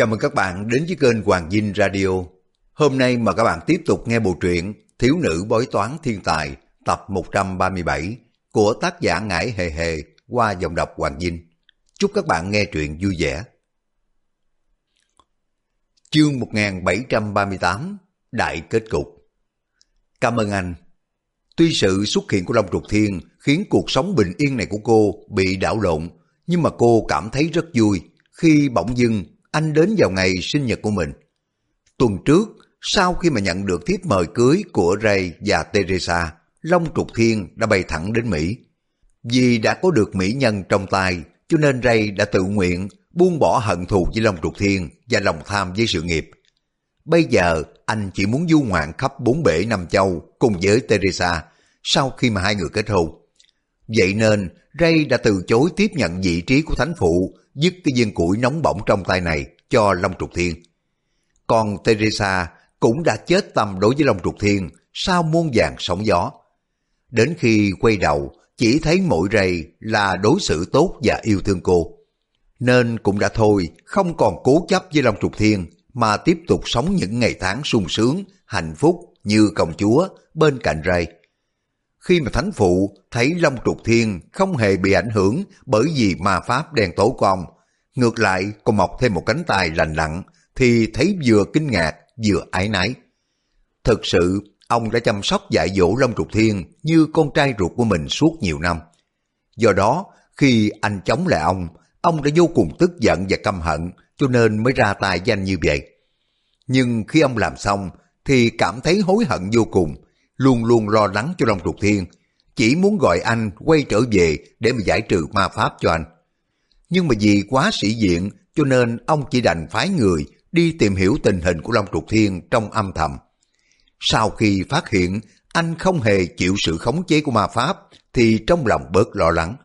Chào mừng các bạn đến với kênh Hoàng Dinh Radio. Hôm nay mà các bạn tiếp tục nghe bộ truyện Thiếu nữ bói toán thiên tài tập 137 của tác giả Ngải Hề Hề qua dòng đọc Hoàng Dinh. Chúc các bạn nghe truyện vui vẻ. Chương 1738 Đại kết cục Cảm ơn anh. Tuy sự xuất hiện của Long Trục Thiên khiến cuộc sống bình yên này của cô bị đảo lộn, nhưng mà cô cảm thấy rất vui khi bỗng dưng anh đến vào ngày sinh nhật của mình. Tuần trước, sau khi mà nhận được thiếp mời cưới của Ray và Teresa, Long Trục Thiên đã bay thẳng đến Mỹ. Vì đã có được mỹ nhân trong tay, cho nên Ray đã tự nguyện buông bỏ hận thù với Long Trục Thiên và lòng tham với sự nghiệp. Bây giờ, anh chỉ muốn du ngoạn khắp bốn bể năm châu cùng với Teresa sau khi mà hai người kết hôn. Vậy nên, Ray đã từ chối tiếp nhận vị trí của thánh phụ, dứt cái viên củi nóng bỏng trong tay này cho Long Trục Thiên. Còn Teresa cũng đã chết tâm đối với Long Trục Thiên sau muôn vàng sóng gió. Đến khi quay đầu, chỉ thấy mỗi Ray là đối xử tốt và yêu thương cô. Nên cũng đã thôi, không còn cố chấp với Long Trục Thiên mà tiếp tục sống những ngày tháng sung sướng, hạnh phúc như công chúa bên cạnh Ray. Khi mà thánh phụ thấy Long Trục Thiên không hề bị ảnh hưởng bởi vì ma pháp đen tối của ông, ngược lại còn mọc thêm một cánh tay lành lặn, thì thấy vừa kinh ngạc vừa ái nái. Thực sự, ông đã chăm sóc dạy dỗ Long Trục Thiên như con trai ruột của mình suốt nhiều năm. Do đó, khi anh chống lại ông, ông đã vô cùng tức giận và căm hận, cho nên mới ra tay danh như vậy. Nhưng khi ông làm xong, thì cảm thấy hối hận vô cùng, luôn luôn lo lắng cho Long Trục Thiên, chỉ muốn gọi anh quay trở về để mà giải trừ ma pháp cho anh. Nhưng mà vì quá sĩ diện, cho nên ông chỉ đành phái người đi tìm hiểu tình hình của Long Trục Thiên trong âm thầm. Sau khi phát hiện anh không hề chịu sự khống chế của ma pháp, thì trong lòng bớt lo lắng.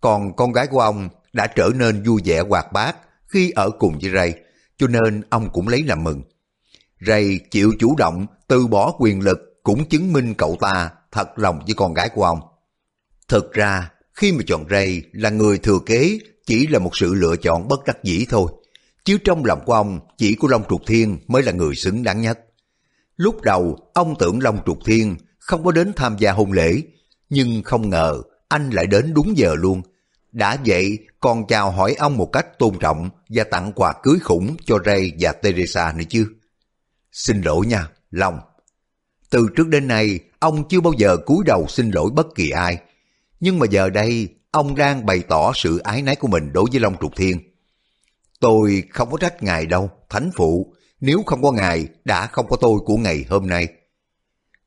Còn con gái của ông đã trở nên vui vẻ hoạt bát khi ở cùng với Ray, cho nên ông cũng lấy làm mừng. Ray chịu chủ động từ bỏ quyền lực cũng chứng minh cậu ta thật lòng với con gái của ông. Thực ra, khi mà chọn Ray là người thừa kế chỉ là một sự lựa chọn bất đắc dĩ thôi. Chứ trong lòng của ông, chỉ của Long Trục Thiên mới là người xứng đáng nhất. Lúc đầu, ông tưởng Long Trục Thiên không có đến tham gia hôn lễ, nhưng không ngờ anh lại đến đúng giờ luôn. Đã vậy, còn chào hỏi ông một cách tôn trọng và tặng quà cưới khủng cho Ray và Teresa nữa chứ. Xin lỗi nha, Long. Từ trước đến nay, ông chưa bao giờ cúi đầu xin lỗi bất kỳ ai. Nhưng mà giờ đây, ông đang bày tỏ sự ái náy của mình đối với Long Trục Thiên. Tôi không có trách ngài đâu, thánh phụ. Nếu không có ngài, đã không có tôi của ngày hôm nay.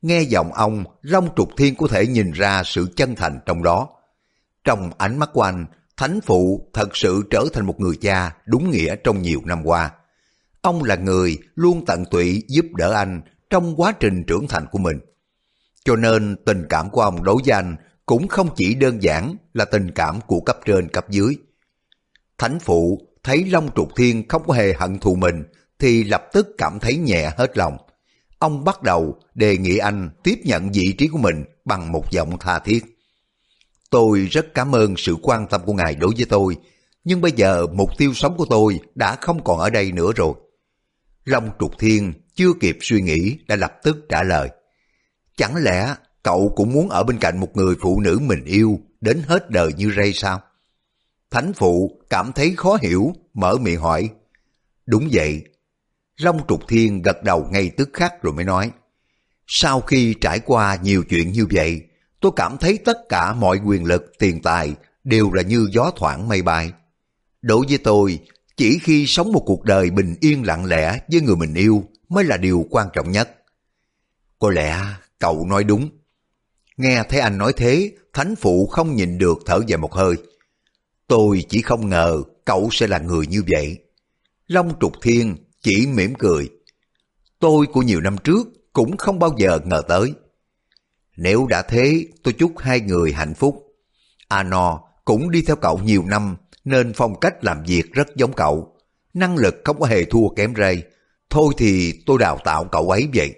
Nghe giọng ông, Long Trục Thiên có thể nhìn ra sự chân thành trong đó. Trong ánh mắt của anh, thánh phụ thật sự trở thành một người cha đúng nghĩa trong nhiều năm qua. Ông là người luôn tận tụy giúp đỡ anh trong quá trình trưởng thành của mình. Cho nên tình cảm của ông đối với anh cũng không chỉ đơn giản là tình cảm của cấp trên cấp dưới. Thánh phụ thấy Long Trục Thiên không có hề hận thù mình thì lập tức cảm thấy nhẹ hết lòng. Ông bắt đầu đề nghị anh tiếp nhận vị trí của mình bằng một giọng tha thiết. Tôi rất cảm ơn sự quan tâm của ngài đối với tôi, nhưng bây giờ mục tiêu sống của tôi đã không còn ở đây nữa rồi. Long Trục Thiên chưa kịp suy nghĩ đã lập tức trả lời. Chẳng lẽ cậu cũng muốn ở bên cạnh một người phụ nữ mình yêu đến hết đời như Ray sao? Thánh phụ cảm thấy khó hiểu, mở miệng hỏi. Đúng vậy. Long Trục Thiên gật đầu ngay tức khắc rồi mới nói. Sau khi trải qua nhiều chuyện như vậy, tôi cảm thấy tất cả mọi quyền lực, tiền tài đều là như gió thoảng mây bay. Đối với tôi, chỉ khi sống một cuộc đời bình yên lặng lẽ với người mình yêu mới là điều quan trọng nhất. Có lẽ cậu nói đúng. Nghe thấy anh nói thế, thánh phụ không nhìn được thở dài một hơi. Tôi chỉ không ngờ cậu sẽ là người như vậy. Long trục thiên chỉ mỉm cười. Tôi của nhiều năm trước cũng không bao giờ ngờ tới. Nếu đã thế, tôi chúc hai người hạnh phúc. Ano cũng đi theo cậu nhiều năm nên phong cách làm việc rất giống cậu. Năng lực không có hề thua kém Ray. Thôi thì tôi đào tạo cậu ấy vậy.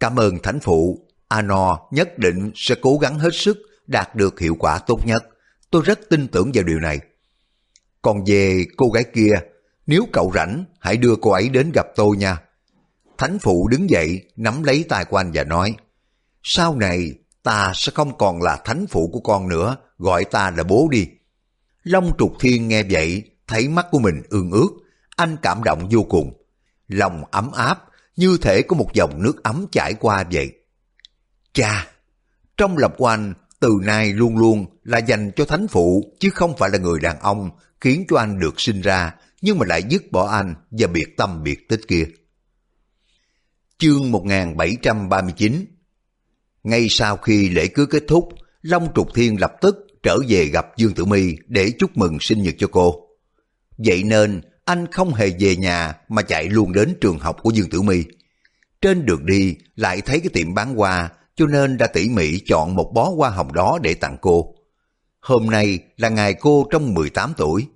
Cảm ơn thánh phụ, Ano nhất định sẽ cố gắng hết sức đạt được hiệu quả tốt nhất. Tôi rất tin tưởng vào điều này. Còn về cô gái kia, nếu cậu rảnh, hãy đưa cô ấy đến gặp tôi nha. Thánh phụ đứng dậy, nắm lấy tay của anh và nói, sau này ta sẽ không còn là thánh phụ của con nữa, gọi ta là bố đi. Long trục thiên nghe vậy, thấy mắt của mình ương ướt, anh cảm động vô cùng. Lòng ấm áp, như thể có một dòng nước ấm chảy qua vậy. Cha, trong lòng của anh từ nay luôn luôn là dành cho thánh phụ chứ không phải là người đàn ông khiến cho anh được sinh ra nhưng mà lại dứt bỏ anh và biệt tâm biệt tích kia. Chương 1739 Ngay sau khi lễ cưới kết thúc, Long Trục Thiên lập tức trở về gặp Dương Tử My để chúc mừng sinh nhật cho cô. Vậy nên anh không hề về nhà mà chạy luôn đến trường học của Dương Tử My. Trên đường đi lại thấy cái tiệm bán hoa cho nên đã tỉ mỉ chọn một bó hoa hồng đó để tặng cô. Hôm nay là ngày cô trong 18 tuổi.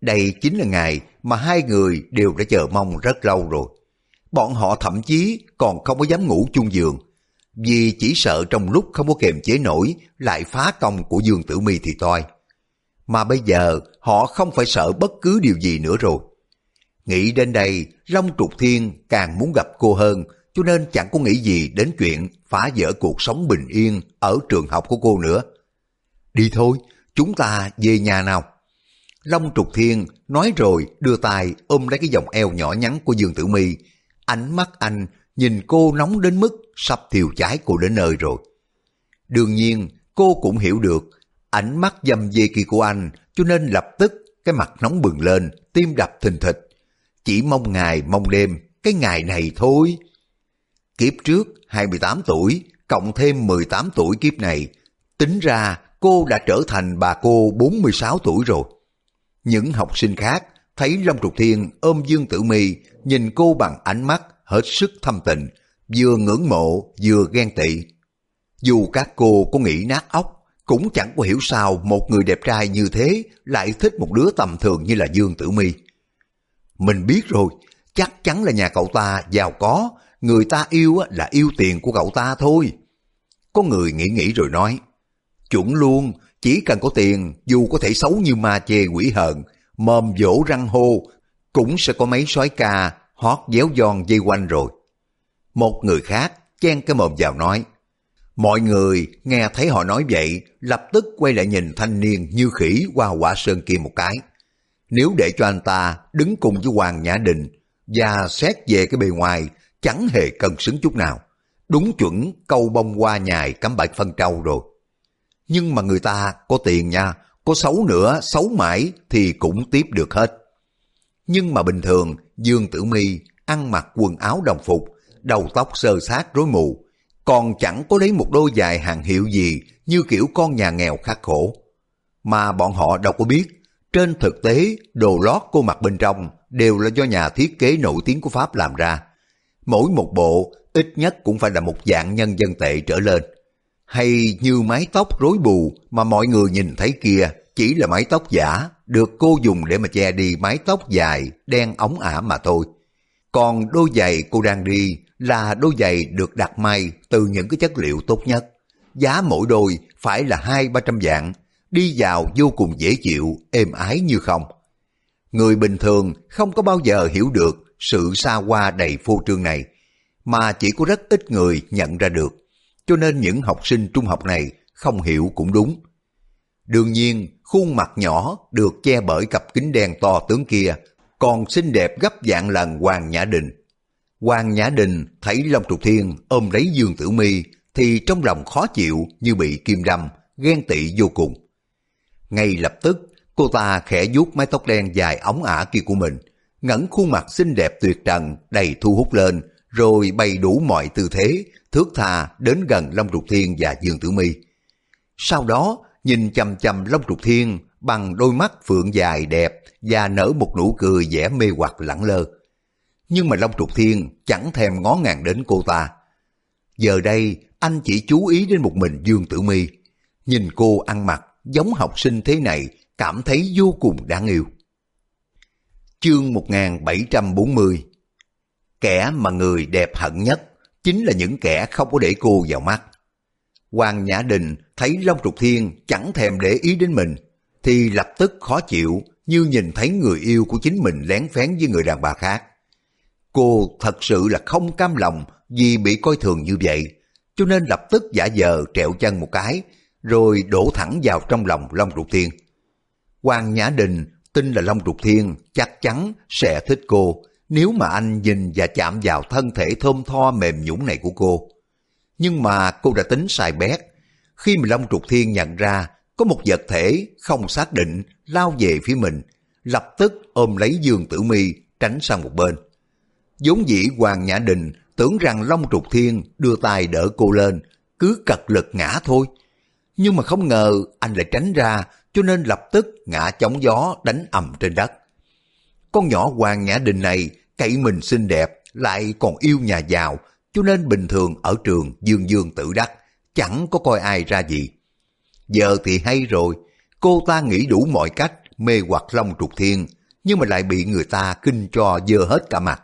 Đây chính là ngày mà hai người đều đã chờ mong rất lâu rồi. Bọn họ thậm chí còn không có dám ngủ chung giường, vì chỉ sợ trong lúc không có kềm chế nổi lại phá công của Dương Tử Mi thì toi. Mà bây giờ họ không phải sợ bất cứ điều gì nữa rồi. Nghĩ đến đây, Long Trục Thiên càng muốn gặp cô hơn, cho nên chẳng có nghĩ gì đến chuyện phá vỡ cuộc sống bình yên ở trường học của cô nữa. Đi thôi, chúng ta về nhà nào. Long Trục Thiên nói rồi đưa tay ôm lấy cái vòng eo nhỏ nhắn của Dương Tử Mi. Ánh mắt anh nhìn cô nóng đến mức sắp thiêu cháy cô đến nơi rồi. Đương nhiên, cô cũng hiểu được ánh mắt dâm dê kia của anh cho nên lập tức cái mặt nóng bừng lên, tim đập thình thịch. Chỉ mong ngày mong đêm, cái ngày này thôi. Kiếp trước 28 tuổi, cộng thêm 18 tuổi kiếp này, tính ra cô đã trở thành bà cô 46 tuổi rồi. Những học sinh khác thấy Long Trục Thiên ôm Dương Tử Mi nhìn cô bằng ánh mắt hết sức thâm tình, vừa ngưỡng mộ vừa ghen tị. Dù các cô có nghĩ nát óc, cũng chẳng có hiểu sao một người đẹp trai như thế lại thích một đứa tầm thường như là Dương Tử Mi. Mình biết rồi, chắc chắn là nhà cậu ta giàu có, người ta yêu là yêu tiền của cậu ta thôi. Có người nghĩ nghĩ rồi nói, chuẩn luôn, chỉ cần có tiền, dù có thể xấu như ma chê quỷ hờn, mồm vỗ răng hô, cũng sẽ có mấy sói ca hót déo giòn dây quanh rồi. Một người khác chen cái mồm vào nói, Mọi người nghe thấy họ nói vậy, lập tức quay lại nhìn thanh niên như khỉ qua quả sơn kia một cái. Nếu để cho anh ta đứng cùng với Hoàng Nhã Đình và xét về cái bề ngoài, chẳng hề cần xứng chút nào. Đúng chuẩn câu bông hoa nhài cắm bạch phân trâu rồi. Nhưng mà người ta có tiền nha, có xấu nữa, xấu mãi thì cũng tiếp được hết. Nhưng mà bình thường, Dương Tử Mi ăn mặc quần áo đồng phục, đầu tóc sơ sát rối mù, còn chẳng có lấy một đôi giày hàng hiệu gì như kiểu con nhà nghèo khắc khổ. Mà bọn họ đâu có biết, trên thực tế đồ lót cô mặc bên trong đều là do nhà thiết kế nổi tiếng của Pháp làm ra. Mỗi một bộ ít nhất cũng phải là một dạng nhân dân tệ trở lên. Hay như mái tóc rối bù mà mọi người nhìn thấy kia chỉ là mái tóc giả được cô dùng để mà che đi mái tóc dài đen ống ả mà thôi. Còn đôi giày cô đang đi là đôi giày được đặt may từ những cái chất liệu tốt nhất. Giá mỗi đôi phải là hai ba trăm vạn, đi vào vô cùng dễ chịu, êm ái như không. Người bình thường không có bao giờ hiểu được sự xa hoa đầy phô trương này, mà chỉ có rất ít người nhận ra được. Cho nên những học sinh trung học này không hiểu cũng đúng. Đương nhiên, khuôn mặt nhỏ được che bởi cặp kính đen to tướng kia, còn xinh đẹp gấp dạng lần Hoàng Nhã Đình. Hoàng Nhã Đình thấy Long Trục Thiên ôm lấy Dương Tử Mi thì trong lòng khó chịu như bị kim đâm, ghen tị vô cùng. Ngay lập tức, cô ta khẽ vuốt mái tóc đen dài ống ả kia của mình, ngẩng khuôn mặt xinh đẹp tuyệt trần đầy thu hút lên, rồi bày đủ mọi tư thế, thước tha đến gần Long Trục Thiên và Dương Tử Mi. Sau đó, nhìn chầm chầm Long Trục Thiên bằng đôi mắt phượng dài đẹp và nở một nụ cười vẻ mê hoặc lẳng lơ. Nhưng mà Long Trục Thiên chẳng thèm ngó ngàng đến cô ta. Giờ đây, anh chỉ chú ý đến một mình Dương Tử Mi. Nhìn cô ăn mặc giống học sinh thế này, cảm thấy vô cùng đáng yêu. Chương 1740 Kẻ mà người đẹp hận nhất chính là những kẻ không có để cô vào mắt. Hoàng Nhã Đình thấy Long Trục Thiên chẳng thèm để ý đến mình, thì lập tức khó chịu, như nhìn thấy người yêu của chính mình lén phén với người đàn bà khác. Cô thật sự là không cam lòng vì bị coi thường như vậy, cho nên lập tức giả vờ trẹo chân một cái, rồi đổ thẳng vào trong lòng Long Trục Thiên. quan Nhã Đình tin là Long Trục Thiên chắc chắn sẽ thích cô nếu mà anh nhìn và chạm vào thân thể thơm tho mềm nhũn này của cô. Nhưng mà cô đã tính sai bét. Khi mà Long Trục Thiên nhận ra có một vật thể không xác định lao về phía mình, lập tức ôm lấy Dương Tử Mi tránh sang một bên vốn dĩ Hoàng Nhã Đình tưởng rằng Long Trục Thiên đưa tay đỡ cô lên, cứ cật lực ngã thôi. Nhưng mà không ngờ anh lại tránh ra, cho nên lập tức ngã chống gió đánh ầm trên đất. Con nhỏ Hoàng Nhã Đình này cậy mình xinh đẹp, lại còn yêu nhà giàu, cho nên bình thường ở trường dương dương tự đắc, chẳng có coi ai ra gì. Giờ thì hay rồi, cô ta nghĩ đủ mọi cách mê hoặc Long Trục Thiên, nhưng mà lại bị người ta kinh cho dơ hết cả mặt.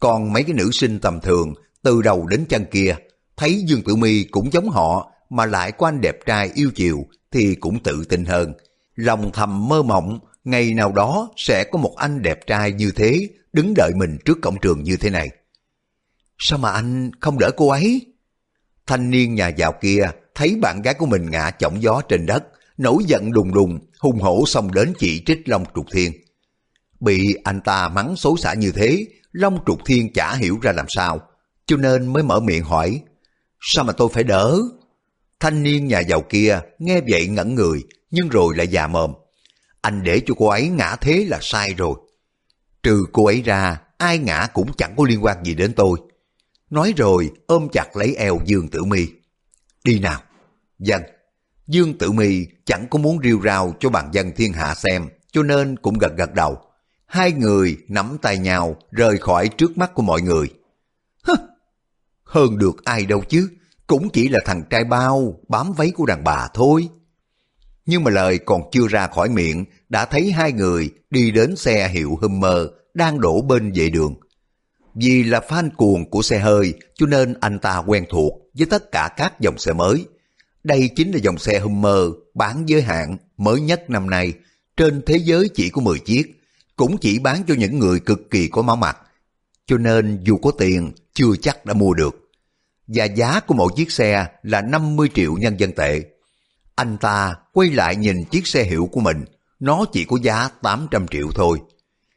Còn mấy cái nữ sinh tầm thường, từ đầu đến chân kia, thấy Dương Tử Mi cũng giống họ, mà lại có anh đẹp trai yêu chiều, thì cũng tự tin hơn. Lòng thầm mơ mộng, ngày nào đó sẽ có một anh đẹp trai như thế, đứng đợi mình trước cổng trường như thế này. Sao mà anh không đỡ cô ấy? Thanh niên nhà giàu kia thấy bạn gái của mình ngã chỏng gió trên đất, nổi giận đùng đùng, hung hổ xông đến chỉ trích Long Trục Thiên. Bị anh ta mắng xấu xả như thế, Long Trục Thiên chả hiểu ra làm sao, cho nên mới mở miệng hỏi, sao mà tôi phải đỡ? Thanh niên nhà giàu kia nghe vậy ngẩn người, nhưng rồi lại già mồm. Anh để cho cô ấy ngã thế là sai rồi. Trừ cô ấy ra, ai ngã cũng chẳng có liên quan gì đến tôi. Nói rồi ôm chặt lấy eo Dương Tử Mi. Đi nào. Dân. Dương Tử Mi chẳng có muốn riêu rao cho bàn dân thiên hạ xem, cho nên cũng gật gật đầu. Hai người nắm tay nhau rời khỏi trước mắt của mọi người. Hứ, hơn được ai đâu chứ, cũng chỉ là thằng trai bao bám váy của đàn bà thôi. Nhưng mà lời còn chưa ra khỏi miệng, đã thấy hai người đi đến xe hiệu Hummer đang đổ bên vệ đường. Vì là fan cuồng của xe hơi, cho nên anh ta quen thuộc với tất cả các dòng xe mới. Đây chính là dòng xe Hummer bán giới hạn mới nhất năm nay, trên thế giới chỉ có 10 chiếc, cũng chỉ bán cho những người cực kỳ có máu mặt. Cho nên dù có tiền, chưa chắc đã mua được. Và giá của mỗi chiếc xe là 50 triệu nhân dân tệ. Anh ta quay lại nhìn chiếc xe hiệu của mình, nó chỉ có giá 800 triệu thôi.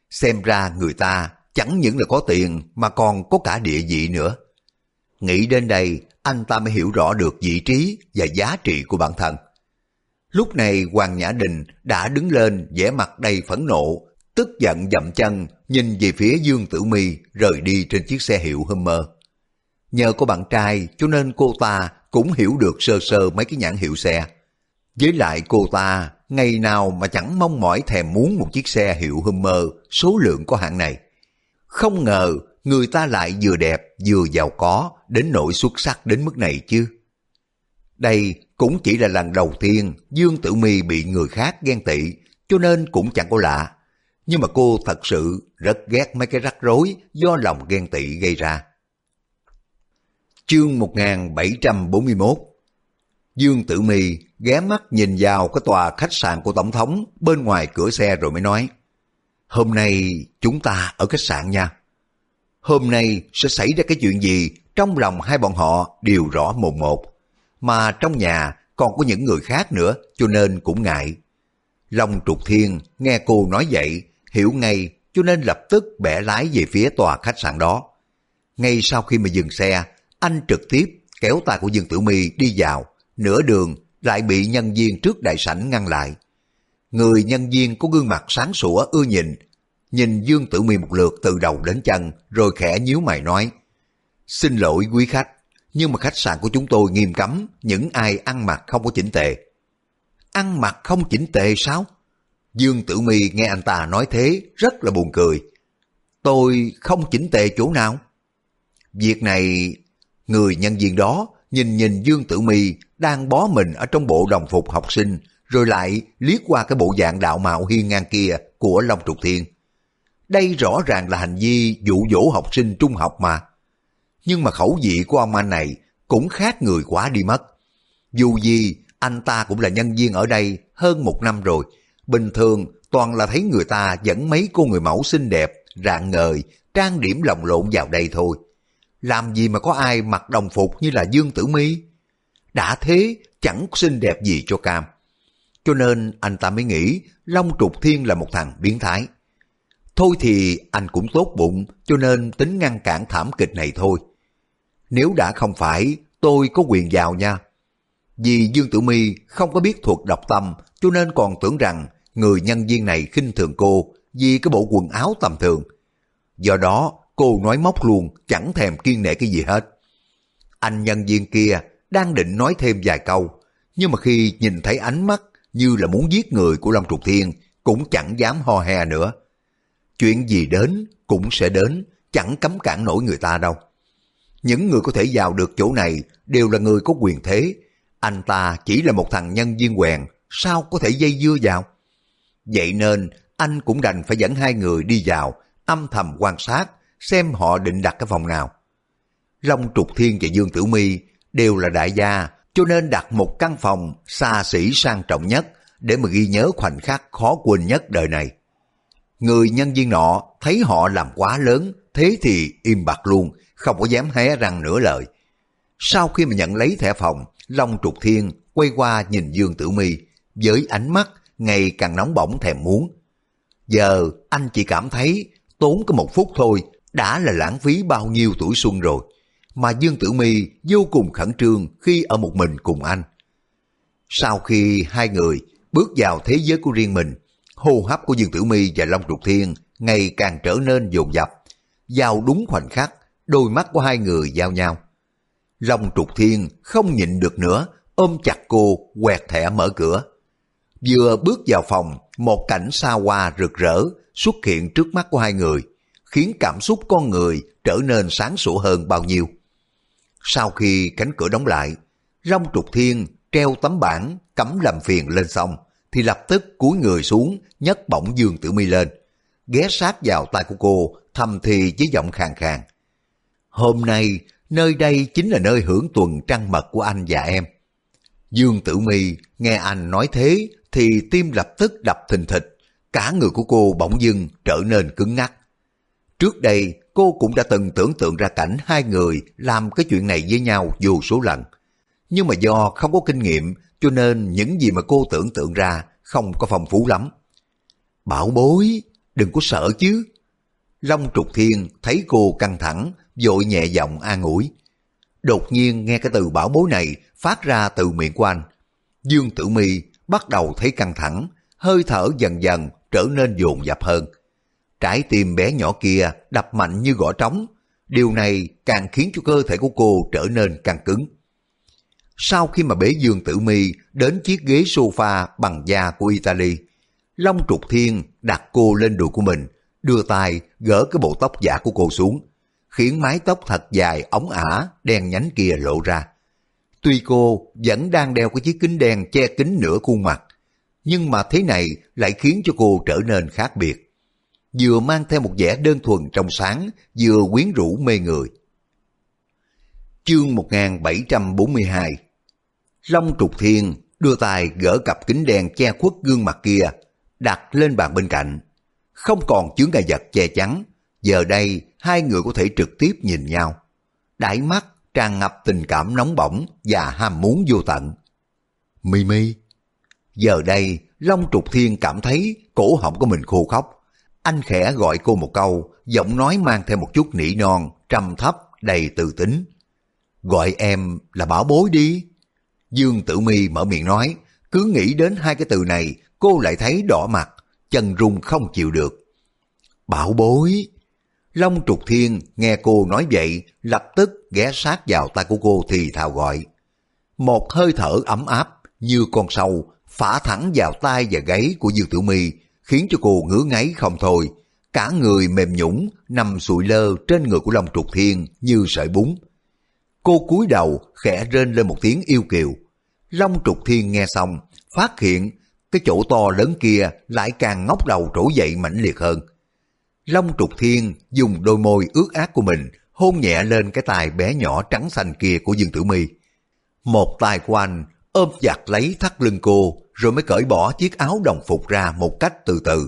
Xem ra người ta chẳng những là có tiền mà còn có cả địa vị nữa. Nghĩ đến đây, anh ta mới hiểu rõ được vị trí và giá trị của bản thân. Lúc này Hoàng Nhã Đình đã đứng lên vẻ mặt đầy phẫn nộ, tức giận dậm chân, nhìn về phía Dương Tử Mi rời đi trên chiếc xe hiệu Hummer. Nhờ có bạn trai, cho nên cô ta cũng hiểu được sơ sơ mấy cái nhãn hiệu xe. Với lại cô ta, ngày nào mà chẳng mong mỏi thèm muốn một chiếc xe hiệu Hummer, số lượng có hạn này. Không ngờ người ta lại vừa đẹp vừa giàu có, đến nỗi xuất sắc đến mức này chứ. Đây cũng chỉ là lần đầu tiên Dương Tử Mi bị người khác ghen tị, cho nên cũng chẳng có lạ. Nhưng mà cô thật sự rất ghét mấy cái rắc rối do lòng ghen tị gây ra. Chương 1741 Dương Tử Mi ghé mắt nhìn vào cái tòa khách sạn của Tổng thống bên ngoài cửa xe rồi mới nói, Hôm nay chúng ta ở khách sạn nha. Hôm nay sẽ xảy ra cái chuyện gì trong lòng hai bọn họ đều rõ mồn một. Mà trong nhà còn có những người khác nữa, cho nên cũng ngại. Long trục thiên nghe cô nói vậy hiểu ngay cho nên lập tức bẻ lái về phía tòa khách sạn đó. Ngay sau khi mà dừng xe, anh trực tiếp kéo tay của Dương Tử My đi vào, nửa đường lại bị nhân viên trước đại sảnh ngăn lại. Người nhân viên có gương mặt sáng sủa ưa nhìn, nhìn Dương Tử Mi một lượt từ đầu đến chân, rồi khẽ nhíu mày nói, Xin lỗi quý khách, nhưng mà khách sạn của chúng tôi nghiêm cấm những ai ăn mặc không có chỉnh tề. Ăn mặc không chỉnh tề sao? Dương Tử Mi nghe anh ta nói thế rất là buồn cười. Tôi không chỉnh tề chỗ nào? Việc này, người nhân viên đó nhìn nhìn Dương Tử Mi đang bó mình ở trong bộ đồng phục học sinh, rồi lại liếc qua cái bộ dạng đạo mạo hiên ngang kia của Long Trục Thiên. Đây rõ ràng là hành vi dụ dỗ học sinh trung học mà. Nhưng mà khẩu vị của ông anh này cũng khác người quá đi mất. Dù gì, anh ta cũng là nhân viên ở đây hơn một năm rồi. Bình thường toàn là thấy người ta dẫn mấy cô người mẫu xinh đẹp, rạng ngời, trang điểm lồng lộn vào đây thôi. Làm gì mà có ai mặc đồng phục như là Dương Tử Mi? Đã thế, chẳng xinh đẹp gì cho cam. Cho nên anh ta mới nghĩ Long Trục Thiên là một thằng biến thái. Thôi thì anh cũng tốt bụng cho nên tính ngăn cản thảm kịch này thôi. Nếu đã không phải, tôi có quyền vào nha. Vì Dương Tử Mi không có biết thuật độc tâm cho nên còn tưởng rằng người nhân viên này khinh thường cô vì cái bộ quần áo tầm thường. Do đó cô nói móc luôn chẳng thèm kiên nể cái gì hết. Anh nhân viên kia đang định nói thêm vài câu nhưng mà khi nhìn thấy ánh mắt như là muốn giết người của Long Trục Thiên cũng chẳng dám ho he nữa. Chuyện gì đến cũng sẽ đến, chẳng cấm cản nổi người ta đâu. Những người có thể vào được chỗ này đều là người có quyền thế. Anh ta chỉ là một thằng nhân viên quèn, sao có thể dây dưa vào? Vậy nên anh cũng đành phải dẫn hai người đi vào, âm thầm quan sát, xem họ định đặt cái phòng nào. Long Trục Thiên và Dương Tử Mi đều là đại gia, cho nên đặt một căn phòng xa xỉ sang trọng nhất để mà ghi nhớ khoảnh khắc khó quên nhất đời này. Người nhân viên nọ thấy họ làm quá lớn, thế thì im bặt luôn, không có dám hé răng nửa lời. Sau khi mà nhận lấy thẻ phòng, Long Trục Thiên quay qua nhìn Dương Tử Mi với ánh mắt ngày càng nóng bỏng thèm muốn. Giờ anh chỉ cảm thấy tốn có một phút thôi đã là lãng phí bao nhiêu tuổi xuân rồi. Mà Dương Tử Mi vô cùng khẩn trương khi ở một mình cùng anh. Sau khi hai người bước vào thế giới của riêng mình, hô hấp của Dương Tử Mi và Long Trục Thiên ngày càng trở nên dồn dập. Vào đúng khoảnh khắc, đôi mắt của hai người giao nhau. Long Trục Thiên không nhịn được nữa, ôm chặt cô, quẹt thẻ mở cửa. Vừa bước vào phòng, một cảnh xa hoa rực rỡ xuất hiện trước mắt của hai người, khiến cảm xúc con người trở nên sáng sủa hơn bao nhiêu. Sau khi cánh cửa đóng lại, rong Trục Thiên treo tấm bảng cấm làm phiền lên xong, thì lập tức cúi người xuống nhấc bổng Dương Tử Mi lên, ghé sát vào tay của cô, thầm thì với giọng khàn khàn. Hôm nay, nơi đây chính là nơi hưởng tuần trăng mật của anh và em. Dương Tử Mi nghe anh nói thế thì tim lập tức đập thình thịch, cả người của cô bỗng dưng trở nên cứng ngắc. Trước đây, cô cũng đã từng tưởng tượng ra cảnh hai người làm cái chuyện này với nhau dù số lần. Nhưng mà do không có kinh nghiệm cho nên những gì mà cô tưởng tượng ra không có phong phú lắm. Bảo bối, đừng có sợ chứ. Long trục thiên thấy cô căng thẳng, vội nhẹ giọng an ủi. Đột nhiên nghe cái từ bảo bối này phát ra từ miệng của anh. Dương Tử Mi bắt đầu thấy căng thẳng, hơi thở dần dần trở nên dồn dập hơn. Trái tim bé nhỏ kia đập mạnh như gõ trống, điều này càng khiến cho cơ thể của cô trở nên căng cứng. Sau khi mà bế Dương Tử Mi đến chiếc ghế sofa bằng da của Italy, Long Trục Thiên đặt cô lên đùi của mình, đưa tay gỡ cái bộ tóc giả của cô xuống, khiến mái tóc thật dài ống ả đen nhánh kia lộ ra. Tuy cô vẫn đang đeo cái chiếc kính đen che kín nửa khuôn mặt, nhưng mà thế này lại khiến cho cô trở nên khác biệt. Vừa mang theo một vẻ đơn thuần trong sáng, vừa quyến rũ mê người. Chương 1742 Long trục thiên đưa tay gỡ cặp kính đen che khuất gương mặt kia, đặt lên bàn bên cạnh. Không còn chướng ngại vật che chắn, giờ đây hai người có thể trực tiếp nhìn nhau. đại mắt tràn ngập tình cảm nóng bỏng và ham muốn vô tận. Mi Mi Giờ đây, Long Trục Thiên cảm thấy cổ họng của mình khô khóc. Anh khẽ gọi cô một câu, giọng nói mang theo một chút nỉ non, trầm thấp, đầy từ tính. Gọi em là bảo bối đi. Dương Tử Mi mở miệng nói, cứ nghĩ đến hai cái từ này, cô lại thấy đỏ mặt, chân run không chịu được. Bảo bối! Long trục thiên nghe cô nói vậy, lập tức ghé sát vào tay của cô thì thào gọi. Một hơi thở ấm áp như con sâu phả thẳng vào tay và gáy của Dương Tiểu Mi, khiến cho cô ngứa ngáy không thôi. Cả người mềm nhũng nằm sụi lơ trên người của Long Trục Thiên như sợi bún. Cô cúi đầu khẽ rên lên một tiếng yêu kiều. Long trục thiên nghe xong, phát hiện cái chỗ to lớn kia lại càng ngóc đầu trỗi dậy mãnh liệt hơn. Long trục thiên dùng đôi môi ướt át của mình hôn nhẹ lên cái tài bé nhỏ trắng xanh kia của Dương Tử Mi. Một tay của anh ôm chặt lấy thắt lưng cô, rồi mới cởi bỏ chiếc áo đồng phục ra một cách từ từ.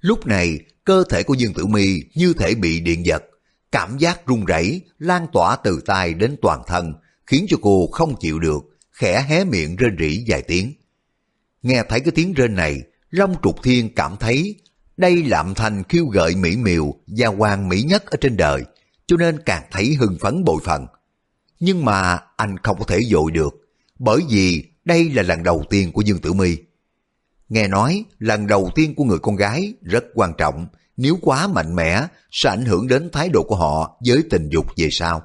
Lúc này, cơ thể của Dương Tử Mi như thể bị điện giật, cảm giác run rẩy lan tỏa từ tai đến toàn thân, khiến cho cô không chịu được, khẽ hé miệng rên rỉ vài tiếng. Nghe thấy cái tiếng rên này, Long Trục Thiên cảm thấy đây lạm thành khiêu gợi mỹ miều và hoàng mỹ nhất ở trên đời, cho nên càng thấy hưng phấn bội phần. Nhưng mà anh không có thể dội được, bởi vì đây là lần đầu tiên của Dương Tử My. Nghe nói lần đầu tiên của người con gái rất quan trọng, nếu quá mạnh mẽ sẽ ảnh hưởng đến thái độ của họ với tình dục về sau.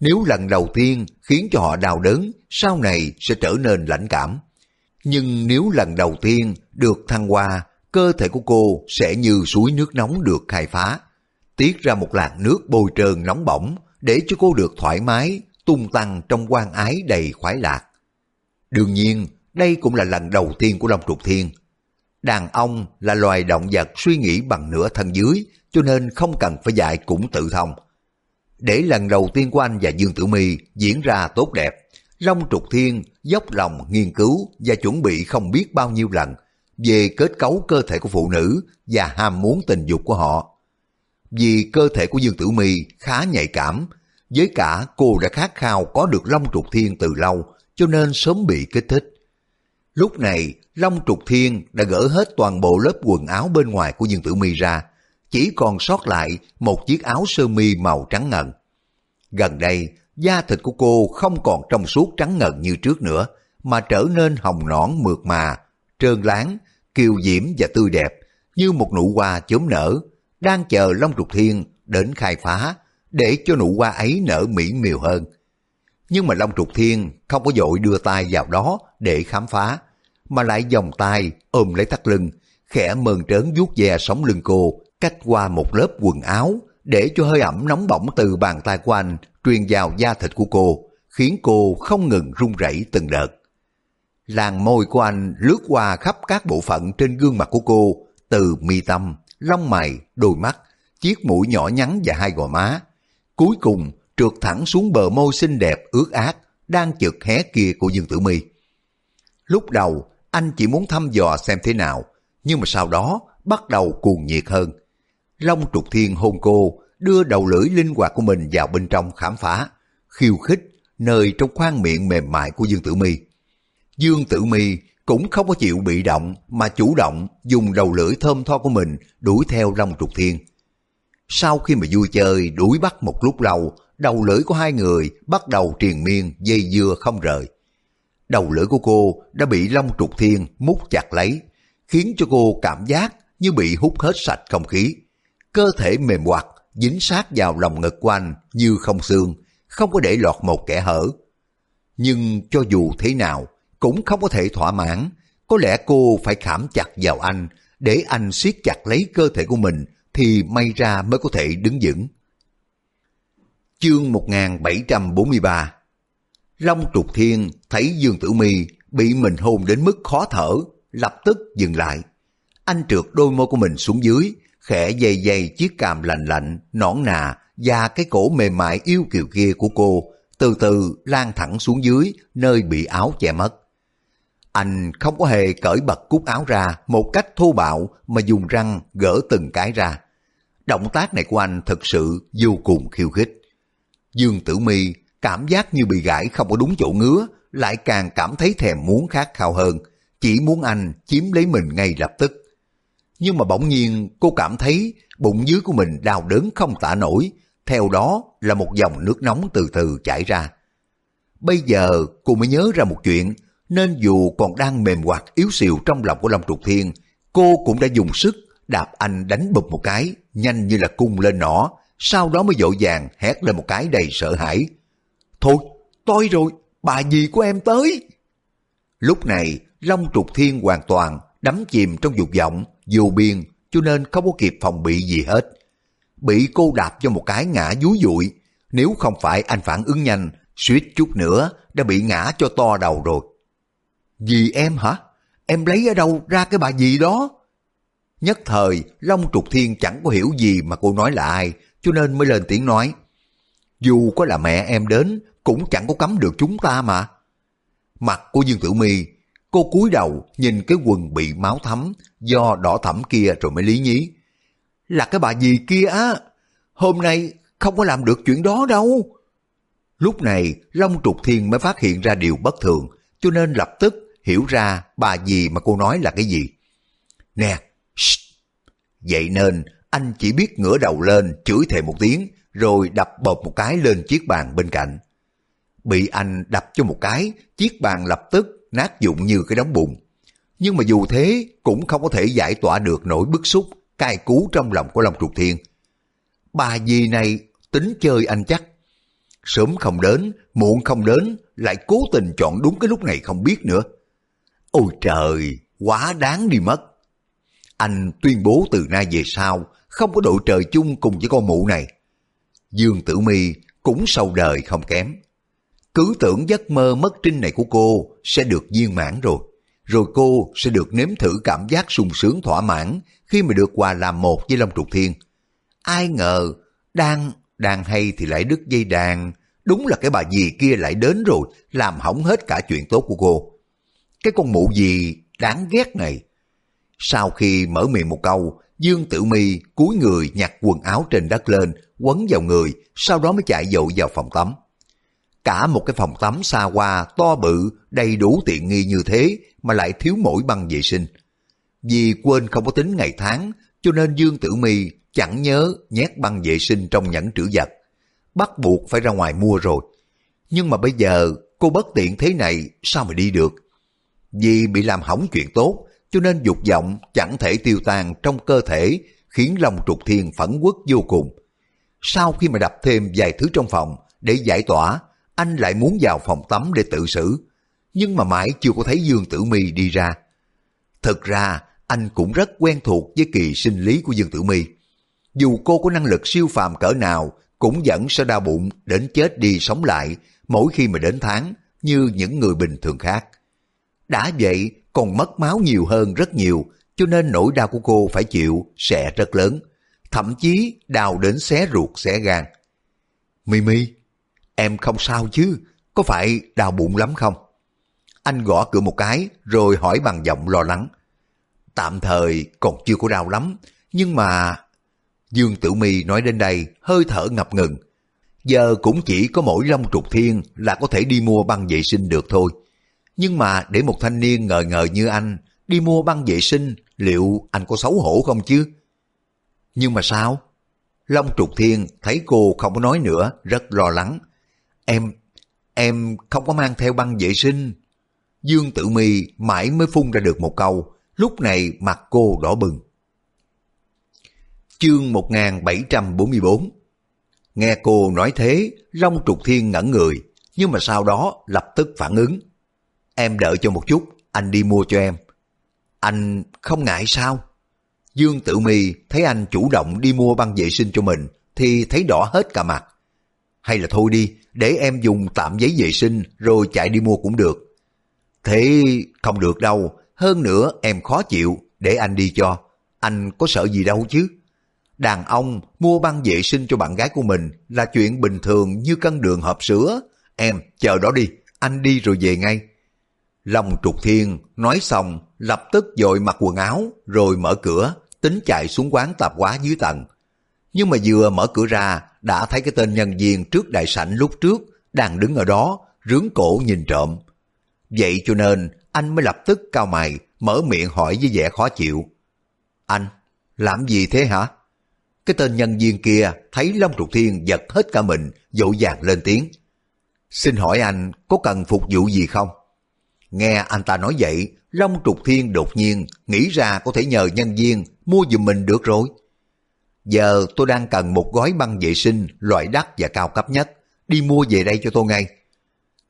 Nếu lần đầu tiên khiến cho họ đau đớn, sau này sẽ trở nên lãnh cảm. Nhưng nếu lần đầu tiên được thăng hoa, cơ thể của cô sẽ như suối nước nóng được khai phá, tiết ra một làn nước bôi trơn nóng bỏng để cho cô được thoải mái, tung tăng trong quan ái đầy khoái lạc. Đương nhiên, đây cũng là lần đầu tiên của Long Trục Thiên. Đàn ông là loài động vật suy nghĩ bằng nửa thân dưới, cho nên không cần phải dạy cũng tự thông. Để lần đầu tiên của anh và Dương Tử My diễn ra tốt đẹp, Long Trục Thiên dốc lòng nghiên cứu và chuẩn bị không biết bao nhiêu lần về kết cấu cơ thể của phụ nữ và ham muốn tình dục của họ. Vì cơ thể của Dương Tử My khá nhạy cảm, với cả cô đã khát khao có được Long Trục Thiên từ lâu, cho nên sớm bị kích thích. Lúc này, Long Trục Thiên đã gỡ hết toàn bộ lớp quần áo bên ngoài của Dương Tử My ra, chỉ còn sót lại một chiếc áo sơ mi màu trắng ngần. Gần đây, da thịt của cô không còn trong suốt trắng ngần như trước nữa, mà trở nên hồng nõn mượt mà, trơn láng, kiều diễm và tươi đẹp, như một nụ hoa chớm nở, đang chờ Long Trục Thiên đến khai phá, để cho nụ hoa ấy nở mỹ miều hơn. Nhưng mà Long Trục Thiên không có dội đưa tay vào đó để khám phá, mà lại vòng tay ôm lấy thắt lưng, khẽ mơn trớn vuốt ve sống lưng cô, cách qua một lớp quần áo, để cho hơi ẩm nóng bỏng từ bàn tay của anh truyền vào da thịt của cô, khiến cô không ngừng run rẩy từng đợt. Làn môi của anh lướt qua khắp các bộ phận trên gương mặt của cô, từ mi tâm, lông mày, đôi mắt, chiếc mũi nhỏ nhắn và hai gò má. Cuối cùng trượt thẳng xuống bờ môi xinh đẹp ướt át, đang chực hé kia của Dương Tử Mi. Lúc đầu, anh chỉ muốn thăm dò xem thế nào, nhưng mà sau đó bắt đầu cuồng nhiệt hơn. Long trục thiên hôn cô, đưa đầu lưỡi linh hoạt của mình vào bên trong khám phá, khiêu khích nơi trong khoang miệng mềm mại của Dương Tử Mi. Dương Tử Mi cũng không có chịu bị động mà chủ động dùng đầu lưỡi thơm tho của mình đuổi theo Long Trục Thiên. Sau khi mà vui chơi đuổi bắt một lúc lâu, đầu lưỡi của hai người bắt đầu triền miên dây dưa không rời. Đầu lưỡi của cô đã bị Long Trục Thiên mút chặt lấy, khiến cho cô cảm giác như bị hút hết sạch không khí. Cơ thể mềm hoạt, dính sát vào lòng ngực của anh như không xương, không có để lọt một kẻ hở. Nhưng cho dù thế nào, cũng không có thể thỏa mãn. Có lẽ cô phải khảm chặt vào anh, để anh siết chặt lấy cơ thể của mình, thì may ra mới có thể đứng vững. Chương 1743 Long trục thiên thấy Dương Tử Mi bị mình hôn đến mức khó thở, lập tức dừng lại. Anh trượt đôi môi của mình xuống dưới, khẽ dày dày chiếc càm lạnh lạnh, nõn nà và cái cổ mềm mại yêu kiều kia của cô, từ từ lan thẳng xuống dưới nơi bị áo che mất. Anh không có hề cởi bật cúc áo ra một cách thô bạo mà dùng răng gỡ từng cái ra. Động tác này của anh thật sự vô cùng khiêu khích. Dương Tử Mi cảm giác như bị gãi không có đúng chỗ ngứa, lại càng cảm thấy thèm muốn khát khao hơn, chỉ muốn anh chiếm lấy mình ngay lập tức. Nhưng mà bỗng nhiên cô cảm thấy bụng dưới của mình đau đớn không tả nổi, theo đó là một dòng nước nóng từ từ chảy ra. Bây giờ cô mới nhớ ra một chuyện, nên dù còn đang mềm hoạt yếu xìu trong lòng của Long Trục Thiên, cô cũng đã dùng sức đạp anh đánh bụp một cái, nhanh như là cung lên nỏ, sau đó mới dội vàng hét lên một cái đầy sợ hãi. Thôi, tôi rồi, bà dì của em tới. Lúc này, Long Trục Thiên hoàn toàn đắm chìm trong dục vọng, dù biên, cho nên không có kịp phòng bị gì hết. Bị cô đạp cho một cái ngã dúi dụi, nếu không phải anh phản ứng nhanh, suýt chút nữa đã bị ngã cho to đầu rồi. Dì em hả? Em lấy ở đâu ra cái bà dì đó? Nhất thời, Long Trục Thiên chẳng có hiểu gì mà cô nói là ai, cho nên mới lên tiếng nói. Dù có là mẹ em đến, cũng chẳng có cấm được chúng ta mà. Mặt của Dương Tử Mi Cô cúi đầu nhìn cái quần bị máu thấm do đỏ thẫm kia rồi mới lý nhí. Là cái bà gì kia á, hôm nay không có làm được chuyện đó đâu. Lúc này Long Trục Thiên mới phát hiện ra điều bất thường, cho nên lập tức hiểu ra bà gì mà cô nói là cái gì. Nè, shh. Vậy nên anh chỉ biết ngửa đầu lên chửi thề một tiếng rồi đập bột một cái lên chiếc bàn bên cạnh. Bị anh đập cho một cái, chiếc bàn lập tức nát dụng như cái đống bùn. Nhưng mà dù thế cũng không có thể giải tỏa được nỗi bức xúc, cay cú trong lòng của Long Trục Thiên. Bà gì này tính chơi anh chắc. Sớm không đến, muộn không đến, lại cố tình chọn đúng cái lúc này không biết nữa. Ôi trời, quá đáng đi mất. Anh tuyên bố từ nay về sau, không có đội trời chung cùng với con mụ này. Dương Tử Mi cũng sâu đời không kém. Cứ tưởng giấc mơ mất trinh này của cô sẽ được viên mãn rồi. Rồi cô sẽ được nếm thử cảm giác sung sướng thỏa mãn khi mà được quà làm một với Long Trục Thiên. Ai ngờ, đang, đang hay thì lại đứt dây đàn. Đúng là cái bà dì kia lại đến rồi, làm hỏng hết cả chuyện tốt của cô. Cái con mụ gì đáng ghét này. Sau khi mở miệng một câu, Dương Tử Mi cúi người nhặt quần áo trên đất lên, quấn vào người, sau đó mới chạy dội vào phòng tắm. Cả một cái phòng tắm xa hoa, to bự, đầy đủ tiện nghi như thế mà lại thiếu mỗi băng vệ sinh. Vì quên không có tính ngày tháng, cho nên Dương Tử Mi chẳng nhớ nhét băng vệ sinh trong nhẫn trữ vật. Bắt buộc phải ra ngoài mua rồi. Nhưng mà bây giờ cô bất tiện thế này sao mà đi được? Vì bị làm hỏng chuyện tốt, cho nên dục vọng chẳng thể tiêu tan trong cơ thể, khiến lòng Trục Thiên phẫn quốc vô cùng. Sau khi mà đập thêm vài thứ trong phòng để giải tỏa, anh lại muốn vào phòng tắm để tự xử. Nhưng mà mãi chưa có thấy Dương Tử Mi đi ra. Thực ra, anh cũng rất quen thuộc với kỳ sinh lý của Dương Tử Mi. Dù cô có năng lực siêu phàm cỡ nào, cũng vẫn sẽ đau bụng đến chết đi sống lại mỗi khi mà đến tháng như những người bình thường khác. Đã vậy, còn mất máu nhiều hơn rất nhiều, cho nên nỗi đau của cô phải chịu sẽ rất lớn, thậm chí đau đến xé ruột xé gan. Mimi, em không sao chứ, có phải đau bụng lắm không? Anh gõ cửa một cái rồi hỏi bằng giọng lo lắng. Tạm thời còn chưa có đau lắm, nhưng mà... Dương Tử Mi nói đến đây hơi thở ngập ngừng. Giờ cũng chỉ có mỗi Long Trục Thiên là có thể đi mua băng vệ sinh được thôi. Nhưng mà để một thanh niên ngờ ngờ như anh đi mua băng vệ sinh, liệu anh có xấu hổ không chứ? Nhưng mà sao? Long Trục Thiên thấy cô không có nói nữa, rất lo lắng. Em, em không có mang theo băng vệ sinh. Dương Tử Mi mãi mới phun ra được một câu, lúc này mặt cô đỏ bừng. Chương 1744 Nghe cô nói thế, Long Trục Thiên ngẩn người, nhưng mà sau đó lập tức phản ứng. Em đợi cho một chút, anh đi mua cho em. Anh không ngại sao? Dương Tử Mi thấy anh chủ động đi mua băng vệ sinh cho mình thì thấy đỏ hết cả mặt. Hay là thôi đi, để em dùng tạm giấy vệ sinh rồi chạy đi mua cũng được. Thế không được đâu, hơn nữa em khó chịu, để anh đi cho. Anh có sợ gì đâu chứ. Đàn ông mua băng vệ sinh cho bạn gái của mình là chuyện bình thường như cân đường hộp sữa. Em chờ đó đi, anh đi rồi về ngay. Long trục thiên nói xong lập tức dội mặc quần áo rồi mở cửa tính chạy xuống quán tạp hóa dưới tầng. Nhưng mà vừa mở cửa ra đã thấy cái tên nhân viên trước đại sảnh lúc trước đang đứng ở đó rướng cổ nhìn trộm. Vậy cho nên anh mới lập tức cao mày mở miệng hỏi với vẻ khó chịu. Anh, làm gì thế hả? Cái tên nhân viên kia thấy Long Trục Thiên giật hết cả mình, dội dàng lên tiếng. Xin hỏi anh có cần phục vụ gì không? Nghe anh ta nói vậy, Long Trục Thiên đột nhiên nghĩ ra có thể nhờ nhân viên mua giùm mình được rồi. Giờ tôi đang cần một gói băng vệ sinh loại đắt và cao cấp nhất, đi mua về đây cho tôi ngay.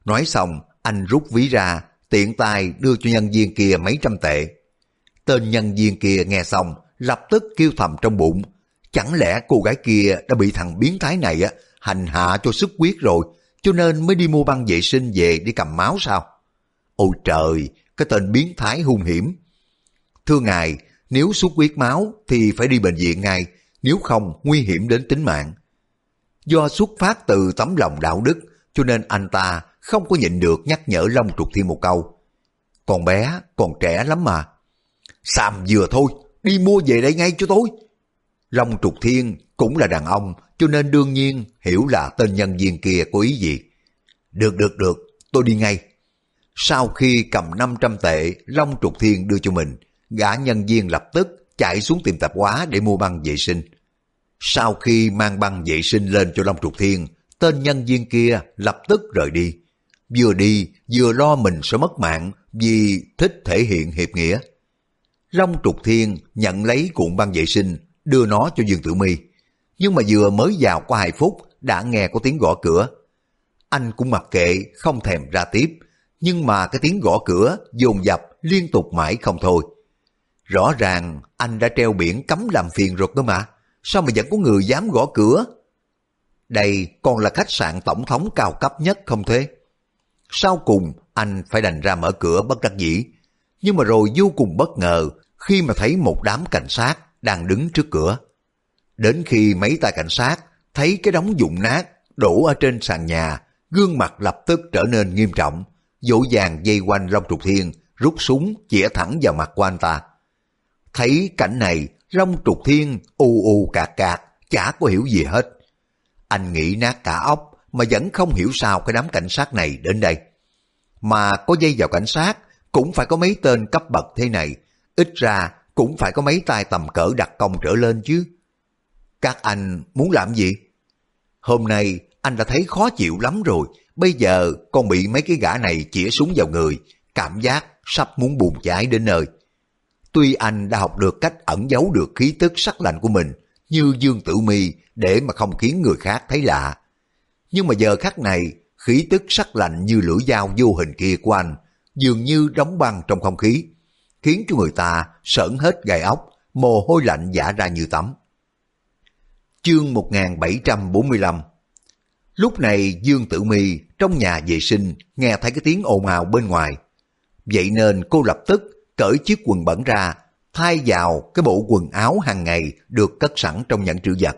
Nói xong, anh rút ví ra, tiện tay đưa cho nhân viên kia mấy trăm tệ. Tên nhân viên kia nghe xong, lập tức kêu thầm trong bụng. Chẳng lẽ cô gái kia đã bị thằng biến thái này á hành hạ cho sức quyết rồi, cho nên mới đi mua băng vệ sinh về để cầm máu sao? Ôi trời, cái tên biến thái hung hiểm. Thưa ngài, nếu xuất huyết máu thì phải đi bệnh viện ngay, nếu không nguy hiểm đến tính mạng. Do xuất phát từ tấm lòng đạo đức, cho nên anh ta không có nhịn được nhắc nhở Long Trục Thiên một câu. Còn bé còn trẻ lắm mà. xàm vừa thôi, đi mua về đây ngay cho tôi. Long Trục Thiên cũng là đàn ông, cho nên đương nhiên hiểu là tên nhân viên kia có ý gì. Được được được, tôi đi ngay. Sau khi cầm 500 tệ, Long Trục Thiên đưa cho mình, gã nhân viên lập tức chạy xuống tiệm tạp hóa để mua băng vệ sinh. Sau khi mang băng vệ sinh lên cho Long Trục Thiên, tên nhân viên kia lập tức rời đi. Vừa đi, vừa lo mình sẽ mất mạng vì thích thể hiện hiệp nghĩa. Long Trục Thiên nhận lấy cuộn băng vệ sinh, đưa nó cho Dương Tử Mi. Nhưng mà vừa mới vào qua hai phút, đã nghe có tiếng gõ cửa. Anh cũng mặc kệ, không thèm ra tiếp, nhưng mà cái tiếng gõ cửa dồn dập liên tục mãi không thôi. Rõ ràng anh đã treo biển cấm làm phiền rồi cơ mà, sao mà vẫn có người dám gõ cửa? Đây còn là khách sạn tổng thống cao cấp nhất không thế? Sau cùng anh phải đành ra mở cửa bất đắc dĩ, nhưng mà rồi vô cùng bất ngờ khi mà thấy một đám cảnh sát đang đứng trước cửa. Đến khi mấy tay cảnh sát thấy cái đống dụng nát đổ ở trên sàn nhà, gương mặt lập tức trở nên nghiêm trọng, dỗ dàng dây quanh Long Trục Thiên, rút súng chĩa thẳng vào mặt của anh ta. Thấy cảnh này, Long Trục Thiên u u cạc cạc, chả có hiểu gì hết. Anh nghĩ nát cả óc mà vẫn không hiểu sao cái đám cảnh sát này đến đây. Mà có dây vào cảnh sát cũng phải có mấy tên cấp bậc thế này, ít ra cũng phải có mấy tay tầm cỡ đặc công trở lên chứ. Các anh muốn làm gì? Hôm nay anh đã thấy khó chịu lắm rồi, bây giờ con bị mấy cái gã này chĩa súng vào người, cảm giác sắp muốn bùng cháy đến nơi. Tuy anh đã học được cách ẩn giấu được khí tức sắc lạnh của mình, như Dương Tử Mi để mà không khiến người khác thấy lạ. Nhưng mà giờ khắc này, khí tức sắc lạnh như lưỡi dao vô hình kia của anh, dường như đóng băng trong không khí, khiến cho người ta sởn hết gai ốc, mồ hôi lạnh giả ra như tắm. Chương 1745 Lúc này Dương Tử Mi trong nhà vệ sinh nghe thấy cái tiếng ồn ào bên ngoài. Vậy nên cô lập tức cởi chiếc quần bẩn ra, thay vào cái bộ quần áo hàng ngày được cất sẵn trong nhận trữ vật.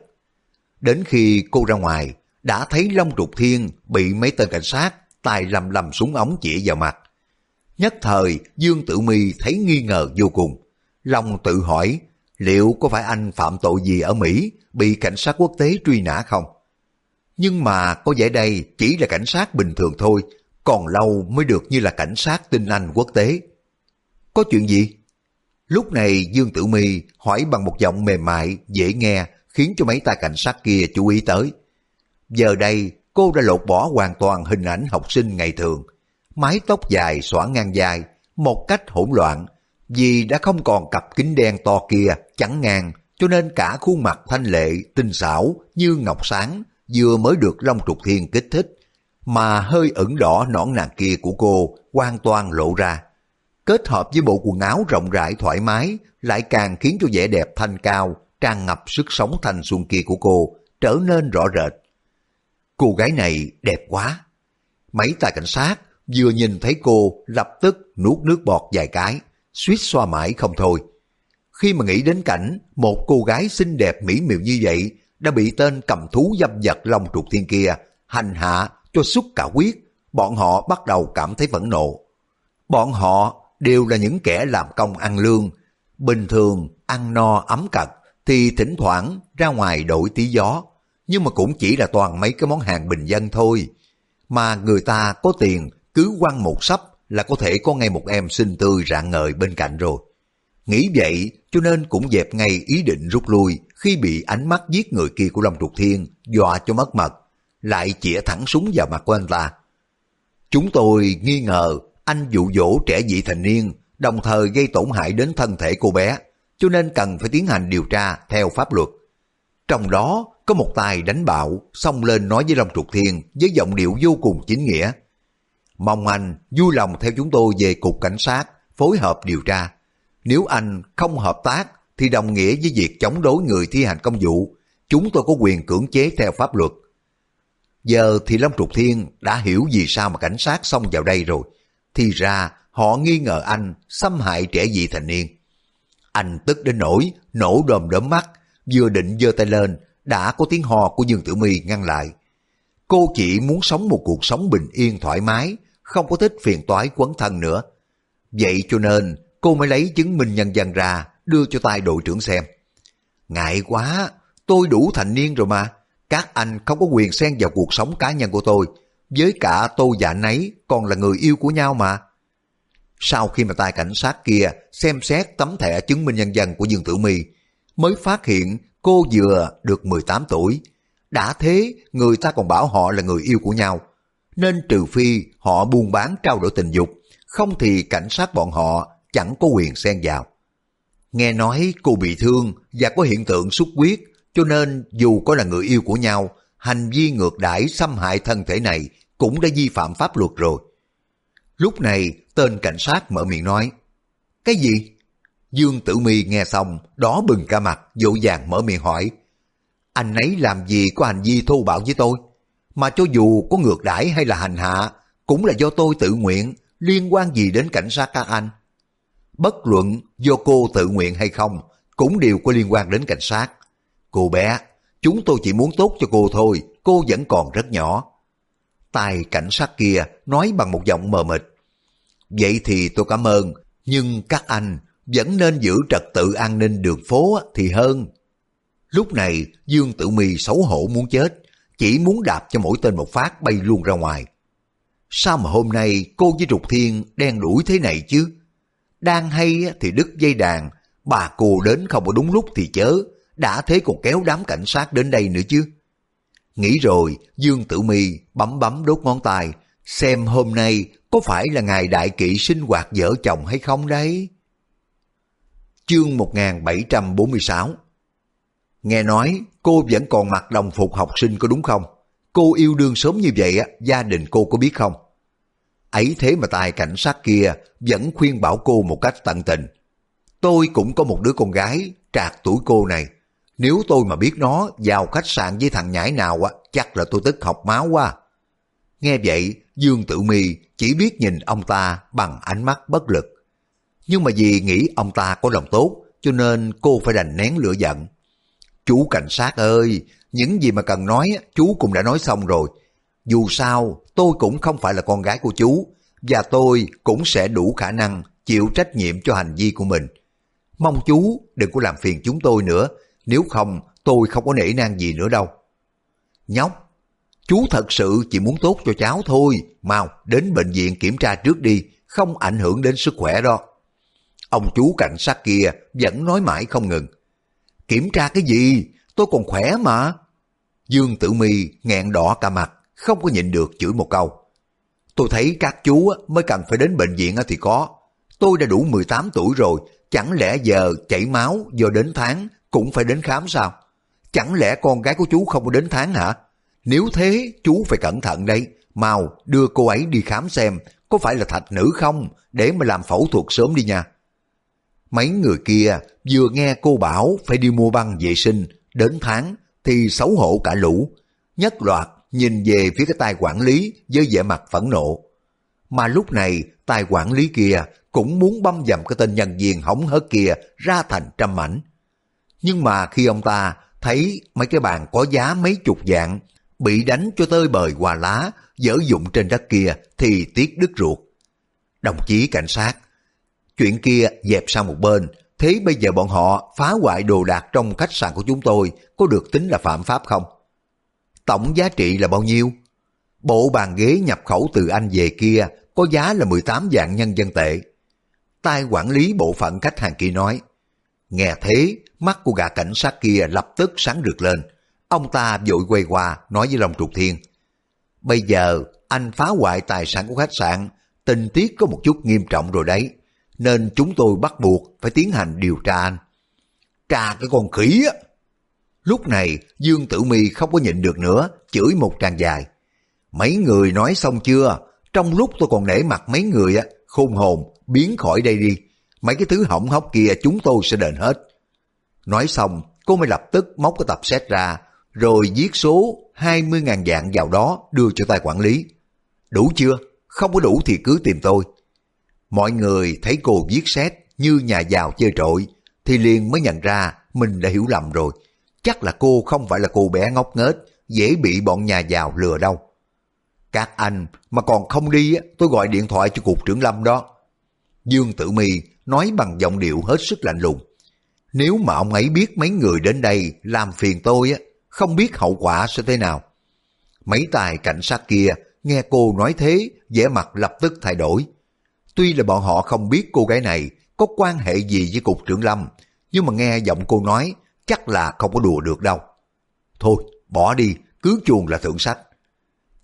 Đến khi cô ra ngoài, đã thấy Long Trục Thiên bị mấy tên cảnh sát tài lầm lầm súng ống chỉ vào mặt. Nhất thời Dương Tử Mi thấy nghi ngờ vô cùng. Long tự hỏi liệu có phải anh phạm tội gì ở Mỹ bị cảnh sát quốc tế truy nã không? Nhưng mà có vẻ đây chỉ là cảnh sát bình thường thôi, còn lâu mới được như là cảnh sát tinh anh quốc tế. Có chuyện gì? Lúc này Dương Tử Mi hỏi bằng một giọng mềm mại, dễ nghe, khiến cho mấy tay cảnh sát kia chú ý tới. Giờ đây, cô đã lột bỏ hoàn toàn hình ảnh học sinh ngày thường. Mái tóc dài xõa ngang dài, một cách hỗn loạn, vì đã không còn cặp kính đen to kia chắn ngang, cho nên cả khuôn mặt thanh lệ, tinh xảo như ngọc sáng, vừa mới được Long Trục Thiên kích thích, mà hơi ửng đỏ nõn nàng kia của cô hoàn toàn lộ ra. Kết hợp với bộ quần áo rộng rãi thoải mái, lại càng khiến cho vẻ đẹp thanh cao, tràn ngập sức sống thanh xuân kia của cô trở nên rõ rệt. Cô gái này đẹp quá. Mấy tài cảnh sát vừa nhìn thấy cô lập tức nuốt nước bọt vài cái, suýt xoa mãi không thôi. Khi mà nghĩ đến cảnh một cô gái xinh đẹp mỹ miều như vậy đã bị tên cầm thú dâm vật long trục thiên kia hành hạ cho xuất cả quyết, bọn họ bắt đầu cảm thấy phẫn nộ. Bọn họ đều là những kẻ làm công ăn lương, bình thường ăn no ấm cật thì thỉnh thoảng ra ngoài đổi tí gió, nhưng mà cũng chỉ là toàn mấy cái món hàng bình dân thôi. Mà người ta có tiền cứ quăng một sắp là có thể có ngay một em xinh tươi rạng ngời bên cạnh rồi. Nghĩ vậy cho nên cũng dẹp ngay ý định rút lui khi bị ánh mắt giết người kia của Long Trục Thiên dọa cho mất mật, lại chĩa thẳng súng vào mặt của anh ta. Chúng tôi nghi ngờ anh dụ dỗ trẻ vị thành niên, đồng thời gây tổn hại đến thân thể cô bé, cho nên cần phải tiến hành điều tra theo pháp luật. Trong đó có một tài đánh bạo xông lên nói với Long Trục Thiên với giọng điệu vô cùng chính nghĩa. Mong anh vui lòng theo chúng tôi về cục cảnh sát phối hợp điều tra. Nếu anh không hợp tác thì đồng nghĩa với việc chống đối người thi hành công vụ. Chúng tôi có quyền cưỡng chế theo pháp luật. Giờ thì Long Trục Thiên đã hiểu vì sao mà cảnh sát xông vào đây rồi. Thì ra họ nghi ngờ anh xâm hại trẻ vị thành niên. Anh tức đến nỗi nổ đồm đớm mắt, vừa định giơ tay lên, đã có tiếng hò của Dương Tử My ngăn lại. Cô chỉ muốn sống một cuộc sống bình yên thoải mái, không có thích phiền toái quấn thân nữa. Vậy cho nên cô mới lấy chứng minh nhân dân ra đưa cho tay đội trưởng xem. Ngại quá, tôi đủ thành niên rồi mà. Các anh không có quyền xen vào cuộc sống cá nhân của tôi. Với cả tôi và anh ấy còn là người yêu của nhau mà. Sau khi mà tay cảnh sát kia xem xét tấm thẻ chứng minh nhân dân của Dương Tử My, mới phát hiện cô vừa được 18 tuổi. Đã thế, người ta còn bảo họ là người yêu của nhau. Nên trừ phi họ buôn bán trao đổi tình dục, không thì cảnh sát bọn họ chẳng có quyền xen vào. Nghe nói cô bị thương và có hiện tượng xuất huyết, cho nên dù có là người yêu của nhau, hành vi ngược đãi xâm hại thân thể này cũng đã vi phạm pháp luật rồi. Lúc này, tên cảnh sát mở miệng nói, Cái gì? Dương Tử Mi nghe xong, đó bừng cả mặt, dỗ dàng mở miệng hỏi, Anh ấy làm gì có hành vi thô bạo với tôi? Mà cho dù có ngược đãi hay là hành hạ, cũng là do tôi tự nguyện, liên quan gì đến cảnh sát các anh? Bất luận do cô tự nguyện hay không, cũng đều có liên quan đến cảnh sát. Cô bé, chúng tôi chỉ muốn tốt cho cô thôi, cô vẫn còn rất nhỏ. Tài cảnh sát kia nói bằng một giọng mờ mịt. Vậy thì tôi cảm ơn, nhưng các anh vẫn nên giữ trật tự an ninh đường phố thì hơn. Lúc này Dương Tử mì xấu hổ muốn chết, chỉ muốn đạp cho mỗi tên một phát bay luôn ra ngoài. Sao mà hôm nay cô với Trục Thiên đen đuổi thế này chứ? Đang hay thì đứt dây đàn, bà cô đến không có đúng lúc thì chớ, đã thế còn kéo đám cảnh sát đến đây nữa chứ. Nghĩ rồi, Dương Tử Mi bấm bấm đốt ngón tay, xem hôm nay có phải là ngày đại kỵ sinh hoạt vợ chồng hay không đấy? Chương 1746 Nghe nói cô vẫn còn mặc đồng phục học sinh có đúng không? Cô yêu đương sớm như vậy á gia đình cô có biết không? Ấy thế mà tài cảnh sát kia vẫn khuyên bảo cô một cách tận tình. Tôi cũng có một đứa con gái trạc tuổi cô này. Nếu tôi mà biết nó vào khách sạn với thằng nhãi nào á, chắc là tôi tức học máu quá. Nghe vậy, Dương Tử Mi chỉ biết nhìn ông ta bằng ánh mắt bất lực. Nhưng mà vì nghĩ ông ta có lòng tốt, cho nên cô phải đành nén lửa giận. Chú cảnh sát ơi, những gì mà cần nói chú cũng đã nói xong rồi. Dù sao, tôi cũng không phải là con gái của chú, và tôi cũng sẽ đủ khả năng chịu trách nhiệm cho hành vi của mình. Mong chú đừng có làm phiền chúng tôi nữa, nếu không tôi không có nể nang gì nữa đâu. Nhóc, chú thật sự chỉ muốn tốt cho cháu thôi, mau đến bệnh viện kiểm tra trước đi, không ảnh hưởng đến sức khỏe đó. Ông chú cảnh sát kia vẫn nói mãi không ngừng. Kiểm tra cái gì? Tôi còn khỏe mà. Dương Tử Mi nghẹn đỏ cả mặt, không có nhịn được chửi một câu. Tôi thấy các chú mới cần phải đến bệnh viện thì có. Tôi đã đủ 18 tuổi rồi, chẳng lẽ giờ chảy máu do đến tháng cũng phải đến khám sao? Chẳng lẽ con gái của chú không có đến tháng hả? Nếu thế, chú phải cẩn thận đây. Mau đưa cô ấy đi khám xem có phải là thạch nữ không để mà làm phẫu thuật sớm đi nha. Mấy người kia vừa nghe cô bảo phải đi mua băng vệ sinh, đến tháng thì xấu hổ cả lũ. Nhất loạt nhìn về phía cái tay quản lý với vẻ mặt phẫn nộ. Mà lúc này tài quản lý kia cũng muốn băm dầm cái tên nhân viên hỏng hớt kia ra thành trăm mảnh. Nhưng mà khi ông ta thấy mấy cái bàn có giá mấy chục dạng bị đánh cho tơi bời hòa lá, dở dụng trên đất kia thì tiếc đứt ruột. Đồng chí cảnh sát, chuyện kia dẹp sang một bên, thế bây giờ bọn họ phá hoại đồ đạc trong khách sạn của chúng tôi có được tính là phạm pháp không? Tổng giá trị là bao nhiêu? Bộ bàn ghế nhập khẩu từ Anh về kia có giá là 18 vạn nhân dân tệ. Tai quản lý bộ phận khách hàng kia nói. Nghe thế, mắt của gã cảnh sát kia lập tức sáng rực lên. Ông ta vội quay qua nói với Long Trục Thiên. Bây giờ anh phá hoại tài sản của khách sạn, tình tiết có một chút nghiêm trọng rồi đấy. Nên chúng tôi bắt buộc phải tiến hành điều tra anh. Tra cái con khỉ á! Lúc này Dương Tử Mi không có nhịn được nữa, chửi một tràng dài. Mấy người nói xong chưa? Trong lúc tôi còn nể mặt mấy người á, khôn hồn, biến khỏi đây đi. Mấy cái thứ hỏng hóc kia chúng tôi sẽ đền hết. Nói xong, cô mới lập tức móc cái tập xét ra, rồi viết số 20.000 dạng vào đó đưa cho tài quản lý. Đủ chưa? Không có đủ thì cứ tìm tôi. Mọi người thấy cô viết xét như nhà giàu chơi trội, thì liền mới nhận ra mình đã hiểu lầm rồi chắc là cô không phải là cô bé ngốc nghếch, dễ bị bọn nhà giàu lừa đâu. Các anh mà còn không đi, tôi gọi điện thoại cho cục trưởng Lâm đó. Dương Tử Mi nói bằng giọng điệu hết sức lạnh lùng. Nếu mà ông ấy biết mấy người đến đây làm phiền tôi á, không biết hậu quả sẽ thế nào. Mấy tài cảnh sát kia nghe cô nói thế, vẻ mặt lập tức thay đổi. Tuy là bọn họ không biết cô gái này có quan hệ gì với cục trưởng lâm, nhưng mà nghe giọng cô nói chắc là không có đùa được đâu. Thôi, bỏ đi, cứ chuồng là thượng sách.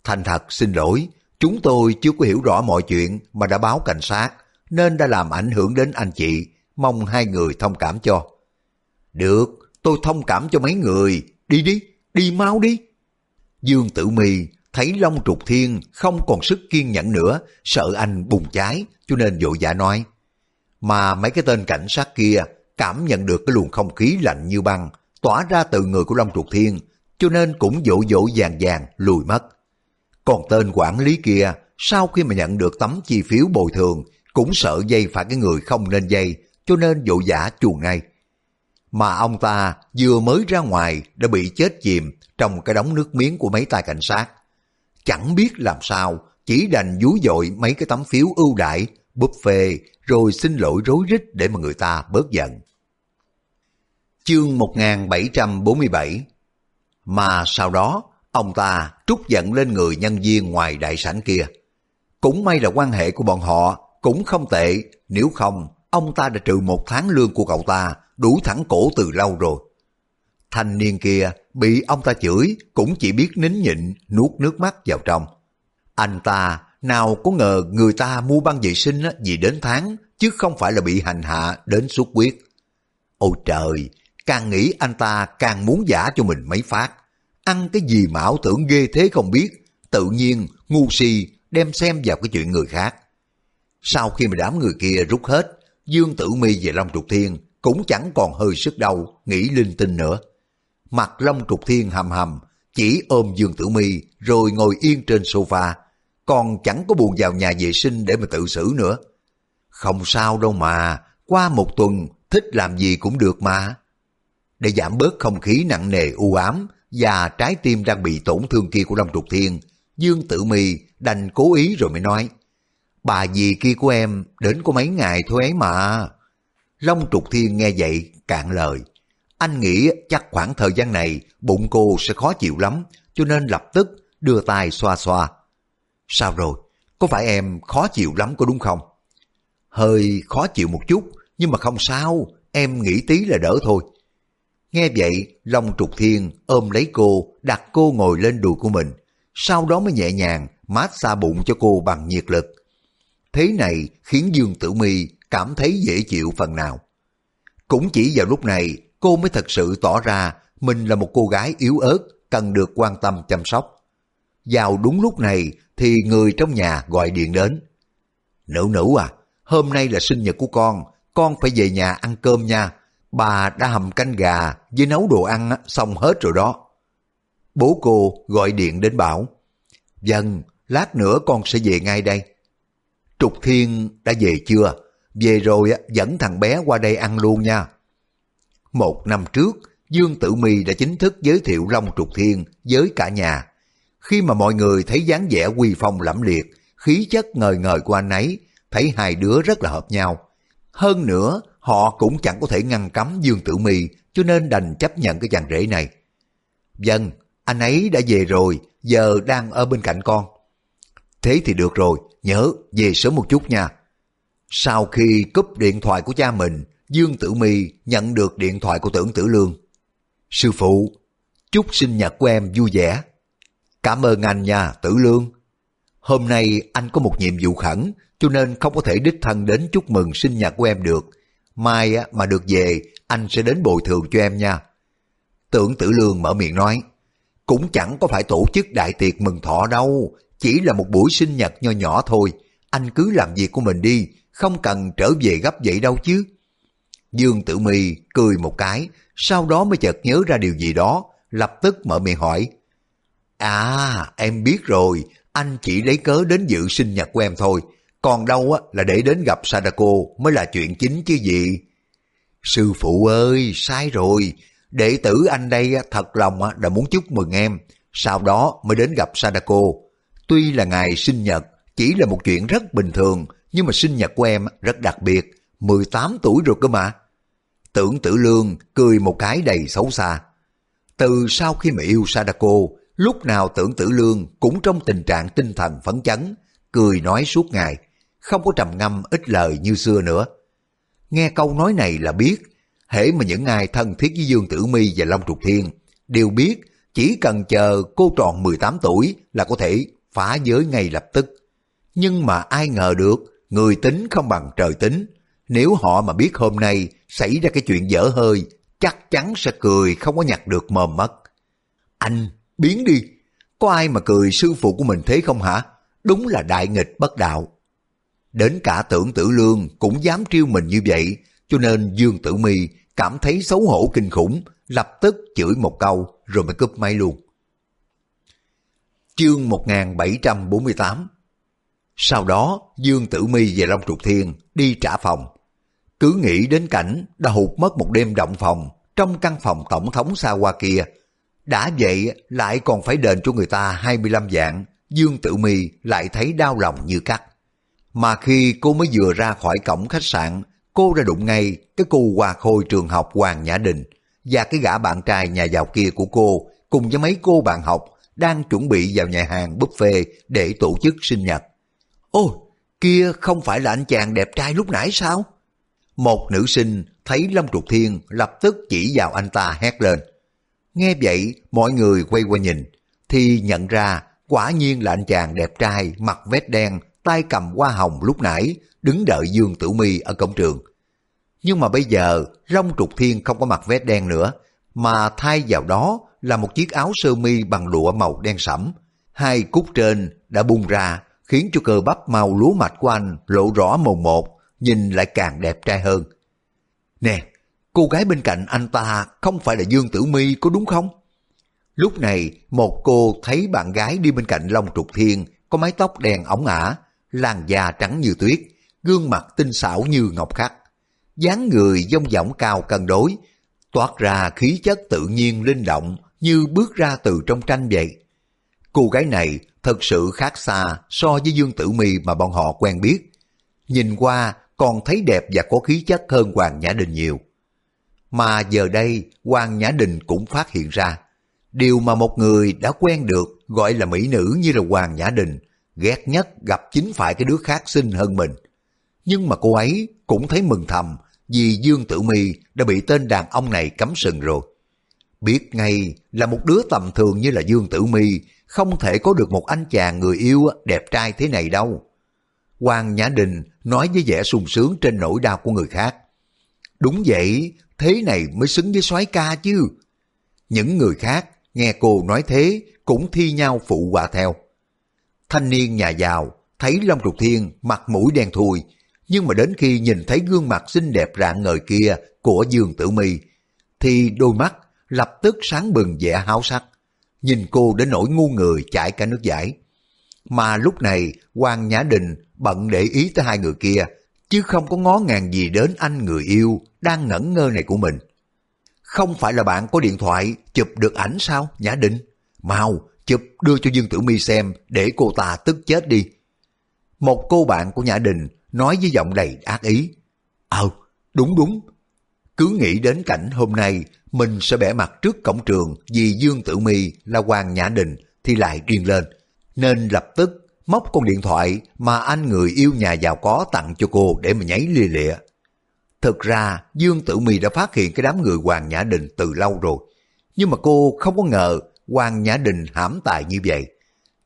Thành thật xin lỗi, chúng tôi chưa có hiểu rõ mọi chuyện mà đã báo cảnh sát, nên đã làm ảnh hưởng đến anh chị, mong hai người thông cảm cho. Được, tôi thông cảm cho mấy người, đi đi, đi mau đi. Dương Tử Mi thấy Long Trục Thiên không còn sức kiên nhẫn nữa, sợ anh bùng cháy, cho nên vội vã nói. Mà mấy cái tên cảnh sát kia cảm nhận được cái luồng không khí lạnh như băng tỏa ra từ người của Long Trục Thiên, cho nên cũng dỗ dỗ vàng vàng lùi mất. Còn tên quản lý kia, sau khi mà nhận được tấm chi phiếu bồi thường, cũng sợ dây phải cái người không nên dây, cho nên dỗ giả chuồn ngay. Mà ông ta vừa mới ra ngoài đã bị chết chìm trong cái đống nước miếng của mấy tay cảnh sát. Chẳng biết làm sao, chỉ đành vú dội mấy cái tấm phiếu ưu đại, buffet rồi xin lỗi rối rít để mà người ta bớt giận. Chương 1747 Mà sau đó, ông ta trút giận lên người nhân viên ngoài đại sảnh kia. Cũng may là quan hệ của bọn họ cũng không tệ, nếu không, ông ta đã trừ một tháng lương của cậu ta, đủ thẳng cổ từ lâu rồi. Thanh niên kia bị ông ta chửi cũng chỉ biết nín nhịn nuốt nước mắt vào trong. Anh ta nào có ngờ người ta mua băng vệ sinh vì đến tháng chứ không phải là bị hành hạ đến suốt huyết. Ôi trời, càng nghĩ anh ta càng muốn giả cho mình mấy phát. Ăn cái gì mà ảo tưởng ghê thế không biết, tự nhiên ngu si đem xem vào cái chuyện người khác. Sau khi mà đám người kia rút hết, Dương Tử Mi về Long Trục Thiên cũng chẳng còn hơi sức đâu, nghĩ linh tinh nữa. Mặt Long Trục Thiên hầm hầm, chỉ ôm Dương Tử Mi rồi ngồi yên trên sofa, còn chẳng có buồn vào nhà vệ sinh để mà tự xử nữa. Không sao đâu mà, qua một tuần thích làm gì cũng được mà. Để giảm bớt không khí nặng nề u ám và trái tim đang bị tổn thương kia của Long Trục Thiên, Dương Tử Mi đành cố ý rồi mới nói, bà dì kia của em đến có mấy ngày thôi ấy mà. Long Trục Thiên nghe vậy cạn lời. Anh nghĩ chắc khoảng thời gian này bụng cô sẽ khó chịu lắm, cho nên lập tức đưa tay xoa xoa. Sao rồi? Có phải em khó chịu lắm có đúng không? Hơi khó chịu một chút, nhưng mà không sao, em nghĩ tí là đỡ thôi. Nghe vậy, Long Trục Thiên ôm lấy cô, đặt cô ngồi lên đùi của mình, sau đó mới nhẹ nhàng mát xa bụng cho cô bằng nhiệt lực. Thế này khiến Dương Tử Mi cảm thấy dễ chịu phần nào. Cũng chỉ vào lúc này cô mới thật sự tỏ ra mình là một cô gái yếu ớt cần được quan tâm chăm sóc. Vào đúng lúc này thì người trong nhà gọi điện đến. Nữ nữ à, hôm nay là sinh nhật của con, con phải về nhà ăn cơm nha. Bà đã hầm canh gà với nấu đồ ăn xong hết rồi đó. Bố cô gọi điện đến bảo. Dân, lát nữa con sẽ về ngay đây. Trục Thiên đã về chưa? Về rồi dẫn thằng bé qua đây ăn luôn nha. Một năm trước, Dương Tử Mi đã chính thức giới thiệu Long Trục Thiên với cả nhà. Khi mà mọi người thấy dáng vẻ quy phong lẫm liệt, khí chất ngời ngời của anh ấy, thấy hai đứa rất là hợp nhau. Hơn nữa, họ cũng chẳng có thể ngăn cấm Dương Tử mì cho nên đành chấp nhận cái chàng rể này. Dân, anh ấy đã về rồi, giờ đang ở bên cạnh con. Thế thì được rồi, nhớ về sớm một chút nha. Sau khi cúp điện thoại của cha mình, Dương Tử Mi nhận được điện thoại của tưởng tử lương. Sư phụ, chúc sinh nhật của em vui vẻ. Cảm ơn anh nha, tử lương. Hôm nay anh có một nhiệm vụ khẩn, cho nên không có thể đích thân đến chúc mừng sinh nhật của em được. Mai mà được về, anh sẽ đến bồi thường cho em nha. Tưởng tử lương mở miệng nói, cũng chẳng có phải tổ chức đại tiệc mừng thọ đâu, chỉ là một buổi sinh nhật nho nhỏ thôi. Anh cứ làm việc của mình đi, không cần trở về gấp vậy đâu chứ. Dương Tử Mi cười một cái, sau đó mới chợt nhớ ra điều gì đó, lập tức mở miệng hỏi. À, em biết rồi, anh chỉ lấy cớ đến dự sinh nhật của em thôi, còn đâu á là để đến gặp Sadako mới là chuyện chính chứ gì. Sư phụ ơi, sai rồi, đệ tử anh đây thật lòng đã muốn chúc mừng em, sau đó mới đến gặp Sadako. Tuy là ngày sinh nhật, chỉ là một chuyện rất bình thường, nhưng mà sinh nhật của em rất đặc biệt, 18 tuổi rồi cơ mà. Tưởng tử lương cười một cái đầy xấu xa. Từ sau khi mà yêu Sadako, lúc nào tưởng tử lương cũng trong tình trạng tinh thần phấn chấn, cười nói suốt ngày, không có trầm ngâm ít lời như xưa nữa. Nghe câu nói này là biết, hễ mà những ai thân thiết với Dương Tử Mi và Long Trục Thiên đều biết chỉ cần chờ cô tròn 18 tuổi là có thể phá giới ngay lập tức. Nhưng mà ai ngờ được, người tính không bằng trời tính. Nếu họ mà biết hôm nay xảy ra cái chuyện dở hơi, chắc chắn sẽ cười không có nhặt được mồm mất. Anh, biến đi, có ai mà cười sư phụ của mình thế không hả? Đúng là đại nghịch bất đạo. Đến cả tưởng tử lương cũng dám triêu mình như vậy, cho nên Dương Tử Mi cảm thấy xấu hổ kinh khủng, lập tức chửi một câu rồi mới cúp máy luôn. Chương 1748 Sau đó, Dương Tử Mi về Long Trục Thiên đi trả phòng. Cứ nghĩ đến cảnh đã hụt mất một đêm động phòng trong căn phòng tổng thống xa qua kia. Đã vậy lại còn phải đền cho người ta 25 dạng, Dương Tử Mi lại thấy đau lòng như cắt. Mà khi cô mới vừa ra khỏi cổng khách sạn, cô đã đụng ngay cái cô Hoa Khôi trường học Hoàng Nhã Đình và cái gã bạn trai nhà giàu kia của cô cùng với mấy cô bạn học đang chuẩn bị vào nhà hàng buffet để tổ chức sinh nhật. Ô, kia không phải là anh chàng đẹp trai lúc nãy sao? Một nữ sinh thấy Lâm Trục Thiên lập tức chỉ vào anh ta hét lên. Nghe vậy, mọi người quay qua nhìn, thì nhận ra quả nhiên là anh chàng đẹp trai mặc vest đen, tay cầm hoa hồng lúc nãy, đứng đợi Dương Tử Mi ở cổng trường. Nhưng mà bây giờ, Long Trục Thiên không có mặc vest đen nữa, mà thay vào đó là một chiếc áo sơ mi bằng lụa màu đen sẫm. Hai cúc trên đã bung ra, khiến cho cơ bắp màu lúa mạch của anh lộ rõ mồn một, nhìn lại càng đẹp trai hơn. Nè, cô gái bên cạnh anh ta không phải là Dương Tử Mi có đúng không? Lúc này, một cô thấy bạn gái đi bên cạnh Long Trục Thiên có mái tóc đen ống ả, làn da trắng như tuyết, gương mặt tinh xảo như ngọc khắc. dáng người dông dỏng cao cân đối, toát ra khí chất tự nhiên linh động như bước ra từ trong tranh vậy. Cô gái này thật sự khác xa so với Dương Tử Mi mà bọn họ quen biết. Nhìn qua còn thấy đẹp và có khí chất hơn Hoàng Nhã Đình nhiều. Mà giờ đây Hoàng Nhã Đình cũng phát hiện ra, điều mà một người đã quen được gọi là mỹ nữ như là Hoàng Nhã Đình, ghét nhất gặp chính phải cái đứa khác xinh hơn mình. Nhưng mà cô ấy cũng thấy mừng thầm vì Dương Tử Mi đã bị tên đàn ông này cấm sừng rồi. Biết ngay là một đứa tầm thường như là Dương Tử Mi không thể có được một anh chàng người yêu đẹp trai thế này đâu. Hoàng Nhã Đình nói với vẻ sung sướng trên nỗi đau của người khác. Đúng vậy, thế này mới xứng với soái ca chứ. Những người khác nghe cô nói thế cũng thi nhau phụ họa theo. Thanh niên nhà giàu thấy Long Trục Thiên mặt mũi đen thui, nhưng mà đến khi nhìn thấy gương mặt xinh đẹp rạng ngời kia của Dương Tử Mi, thì đôi mắt lập tức sáng bừng vẻ háo sắc, nhìn cô đến nỗi ngu người chảy cả nước giải. Mà lúc này quan Nhã Đình bận để ý tới hai người kia, chứ không có ngó ngàng gì đến anh người yêu đang ngẩn ngơ này của mình. Không phải là bạn có điện thoại chụp được ảnh sao, Nhã Đình? Mau, chụp đưa cho Dương Tử Mi xem để cô ta tức chết đi. Một cô bạn của Nhã Đình nói với giọng đầy ác ý. Ờ, đúng đúng. Cứ nghĩ đến cảnh hôm nay mình sẽ bẻ mặt trước cổng trường vì Dương Tử Mi là Hoàng Nhã Đình thì lại điên lên. Nên lập tức móc con điện thoại mà anh người yêu nhà giàu có tặng cho cô để mà nháy lia lịa. Thực ra Dương Tử Mi đã phát hiện cái đám người Hoàng Nhã Đình từ lâu rồi. Nhưng mà cô không có ngờ quan Nhã Đình hãm tài như vậy.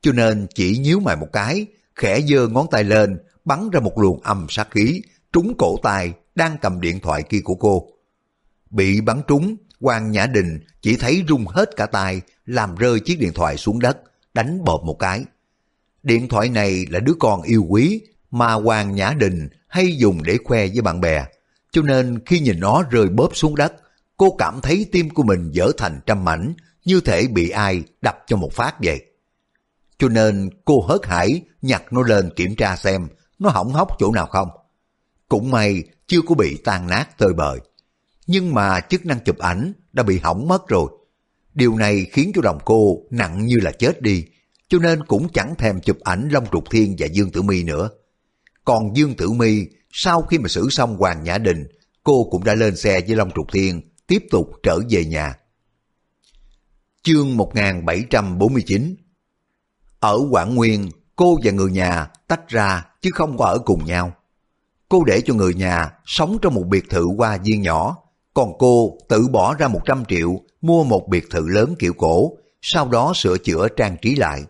Cho nên chỉ nhíu mày một cái, khẽ giơ ngón tay lên, bắn ra một luồng âm sát khí, trúng cổ tay đang cầm điện thoại kia của cô. Bị bắn trúng, quan Nhã Đình chỉ thấy rung hết cả tay, làm rơi chiếc điện thoại xuống đất, đánh bộp một cái. Điện thoại này là đứa con yêu quý mà Hoàng Nhã Đình hay dùng để khoe với bạn bè. Cho nên khi nhìn nó rơi bóp xuống đất, cô cảm thấy tim của mình dở thành trăm mảnh, như thể bị ai đập cho một phát vậy. Cho nên cô hớt hải nhặt nó lên kiểm tra xem nó hỏng hóc chỗ nào không. Cũng may chưa có bị tan nát tơi bời. Nhưng mà chức năng chụp ảnh đã bị hỏng mất rồi. Điều này khiến cho lòng cô nặng như là chết đi, cho nên cũng chẳng thèm chụp ảnh Long Trục Thiên và Dương Tử Mi nữa. Còn Dương Tử Mi sau khi mà xử xong Hoàng Nhã Đình, cô cũng đã lên xe với Long Trục Thiên, tiếp tục trở về nhà. Chương 1749 Ở Quảng Nguyên, cô và người nhà tách ra chứ không có ở cùng nhau. Cô để cho người nhà sống trong một biệt thự hoa viên nhỏ, còn cô tự bỏ ra 100 triệu mua một biệt thự lớn kiểu cổ, sau đó sửa chữa trang trí lại.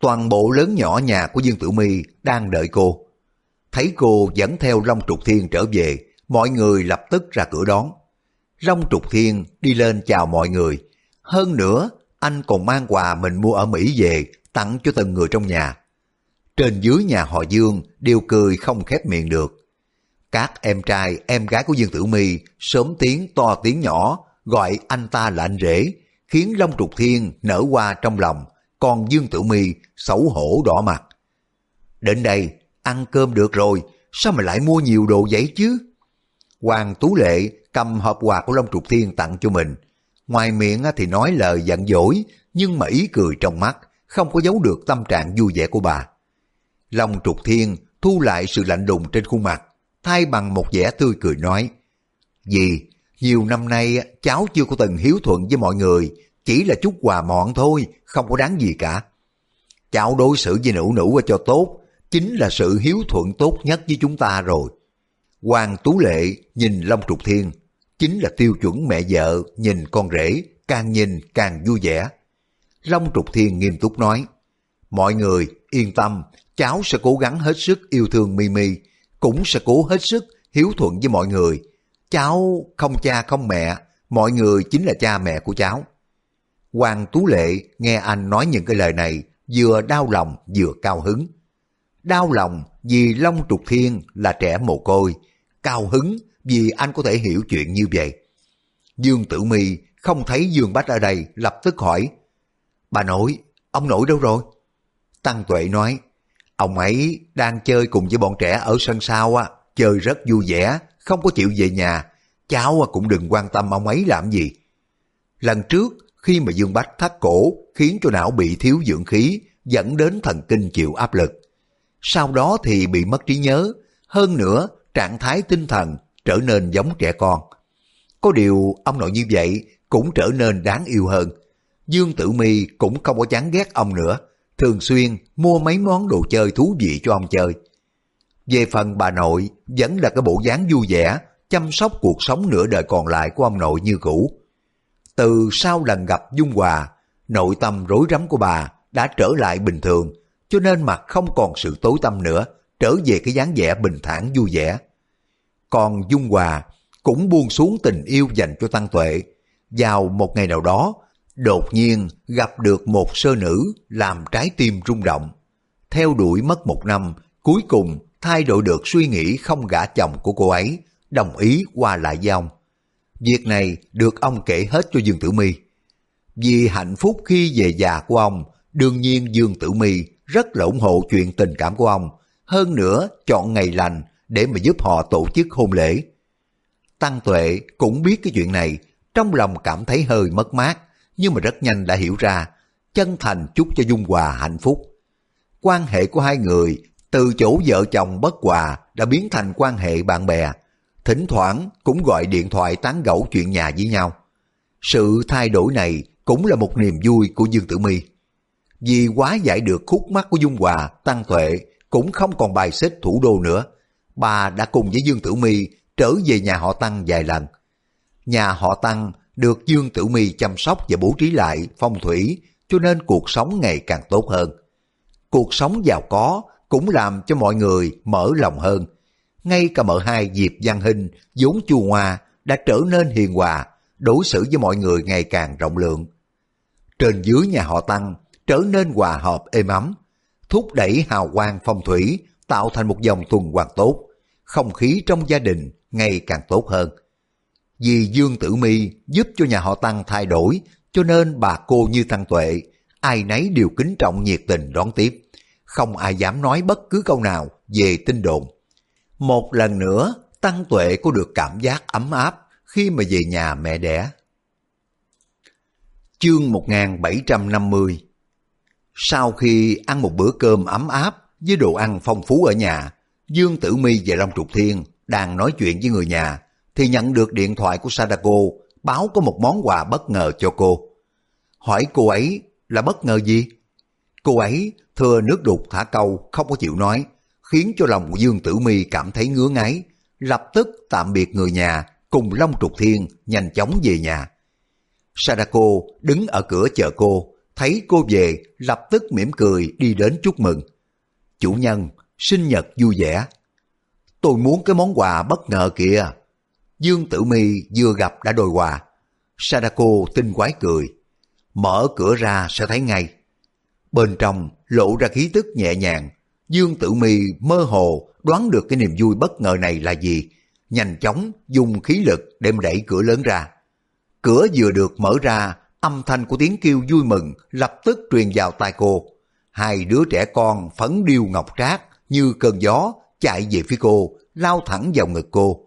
Toàn bộ lớn nhỏ nhà của Dương Tử My đang đợi cô. Thấy cô dẫn theo Long Trục Thiên trở về, mọi người lập tức ra cửa đón. Long Trục Thiên đi lên chào mọi người. Hơn nữa, anh còn mang quà mình mua ở Mỹ về tặng cho từng người trong nhà. Trên dưới nhà họ Dương đều cười không khép miệng được. Các em trai, em gái của Dương Tử My sớm tiếng to tiếng nhỏ, gọi anh ta là anh rể, khiến Long Trục Thiên nở qua trong lòng, còn Dương Tử My xấu hổ đỏ mặt. Đến đây, ăn cơm được rồi, sao mà lại mua nhiều đồ giấy chứ? Hoàng Tú Lệ cầm hộp quà của Long Trục Thiên tặng cho mình. Ngoài miệng thì nói lời giận dỗi, nhưng mà ý cười trong mắt, không có giấu được tâm trạng vui vẻ của bà. Long Trục Thiên thu lại sự lạnh lùng trên khuôn mặt, thay bằng một vẻ tươi cười nói, Dì, nhiều năm nay cháu chưa có từng hiếu thuận với mọi người, chỉ là chút quà mọn thôi, không có đáng gì cả. Cháu đối xử với nữ nữ cho tốt, chính là sự hiếu thuận tốt nhất với chúng ta rồi. Hoàng Tú Lệ nhìn Long Trục Thiên, chính là tiêu chuẩn mẹ vợ nhìn con rể, càng nhìn càng vui vẻ. Long Trục Thiên nghiêm túc nói, mọi người yên tâm, cháu sẽ cố gắng hết sức yêu thương Mimi, cũng sẽ cố hết sức hiếu thuận với mọi người. Cháu không cha không mẹ, mọi người chính là cha mẹ của cháu. Hoàng Tú Lệ nghe anh nói những cái lời này vừa đau lòng vừa cao hứng. Đau lòng vì Long Trục Thiên là trẻ mồ côi, cao hứng vì anh có thể hiểu chuyện như vậy. Dương Tử Mi không thấy Dương Bách ở đây lập tức hỏi Bà nội, ông nội đâu rồi? Tăng Tuệ nói Ông ấy đang chơi cùng với bọn trẻ ở sân sau á, chơi rất vui vẻ, không có chịu về nhà. Cháu cũng đừng quan tâm ông ấy làm gì. Lần trước, khi mà Dương Bách thắt cổ khiến cho não bị thiếu dưỡng khí, dẫn đến thần kinh chịu áp lực. Sau đó thì bị mất trí nhớ, hơn nữa trạng thái tinh thần trở nên giống trẻ con. Có điều ông nội như vậy cũng trở nên đáng yêu hơn. Dương Tử Mi cũng không có chán ghét ông nữa, thường xuyên mua mấy món đồ chơi thú vị cho ông chơi. Về phần bà nội, vẫn là cái bộ dáng vui vẻ, chăm sóc cuộc sống nửa đời còn lại của ông nội như cũ. Từ sau lần gặp Dung Hòa, nội tâm rối rắm của bà đã trở lại bình thường, cho nên mặt không còn sự tối tâm nữa, trở về cái dáng vẻ bình thản vui vẻ. Còn Dung Hòa cũng buông xuống tình yêu dành cho Tăng Tuệ. Vào một ngày nào đó, đột nhiên gặp được một sơ nữ làm trái tim rung động. Theo đuổi mất một năm, cuối cùng thay đổi được suy nghĩ không gả chồng của cô ấy, đồng ý qua lại với ông. Việc này được ông kể hết cho Dương Tử My. Vì hạnh phúc khi về già của ông, đương nhiên Dương Tử My rất là ủng hộ chuyện tình cảm của ông, hơn nữa chọn ngày lành để mà giúp họ tổ chức hôn lễ. Tăng Tuệ cũng biết cái chuyện này, trong lòng cảm thấy hơi mất mát, nhưng mà rất nhanh đã hiểu ra, chân thành chúc cho Dung Hòa hạnh phúc. Quan hệ của hai người từ chỗ vợ chồng bất hòa đã biến thành quan hệ bạn bè, thỉnh thoảng cũng gọi điện thoại tán gẫu chuyện nhà với nhau. Sự thay đổi này cũng là một niềm vui của Dương Tử My. Vì quá giải được khúc mắc của Dung Hòa, Tăng Tuệ cũng không còn bài xích thủ đô nữa. Bà đã cùng với Dương Tử My trở về nhà họ Tăng vài lần. Nhà họ Tăng được Dương Tử Mi chăm sóc và bố trí lại phong thủy cho nên cuộc sống ngày càng tốt hơn. Cuộc sống giàu có cũng làm cho mọi người mở lòng hơn. Ngay cả mợ hai Diệp Văn Hinh vốn chu hoa đã trở nên hiền hòa, đối xử với mọi người ngày càng rộng lượng. Trên dưới nhà họ Tăng trở nên hòa hợp êm ấm, thúc đẩy hào quang phong thủy tạo thành một dòng tuần hoàn tốt, không khí trong gia đình ngày càng tốt hơn. Vì Dương Tử Mi giúp cho nhà họ Tăng thay đổi, cho nên bà cô như Tăng Tuệ, ai nấy đều kính trọng nhiệt tình đón tiếp. Không ai dám nói bất cứ câu nào về tin đồn. Một lần nữa, Tăng Tuệ có được cảm giác ấm áp khi mà về nhà mẹ đẻ. Chương 1750 Sau khi ăn một bữa cơm ấm áp với đồ ăn phong phú ở nhà, Dương Tử Mi và Long Trục Thiên đang nói chuyện với người nhà, thì nhận được điện thoại của Sadako báo có một món quà bất ngờ cho cô. Hỏi cô ấy là bất ngờ gì? Cô ấy thừa nước đục thả câu không có chịu nói, khiến cho lòng của Dương Tử Mi cảm thấy ngứa ngáy, lập tức tạm biệt người nhà cùng Long Trục Thiên nhanh chóng về nhà. Sadako đứng ở cửa chờ cô, thấy cô về lập tức mỉm cười đi đến chúc mừng. Chủ nhân, sinh nhật vui vẻ. Tôi muốn cái món quà bất ngờ kìa. Dương Tử Mi vừa gặp đã đòi quà. Sadako tinh quái cười. Mở cửa ra sẽ thấy ngay. Bên trong lộ ra khí tức nhẹ nhàng. Dương Tử Mi mơ hồ đoán được cái niềm vui bất ngờ này là gì. Nhanh chóng dùng khí lực đem đẩy cửa lớn ra. Cửa vừa được mở ra, âm thanh của tiếng kêu vui mừng lập tức truyền vào tai cô. Hai đứa trẻ con phấn điêu ngọc trác như cơn gió chạy về phía cô, lao thẳng vào ngực cô.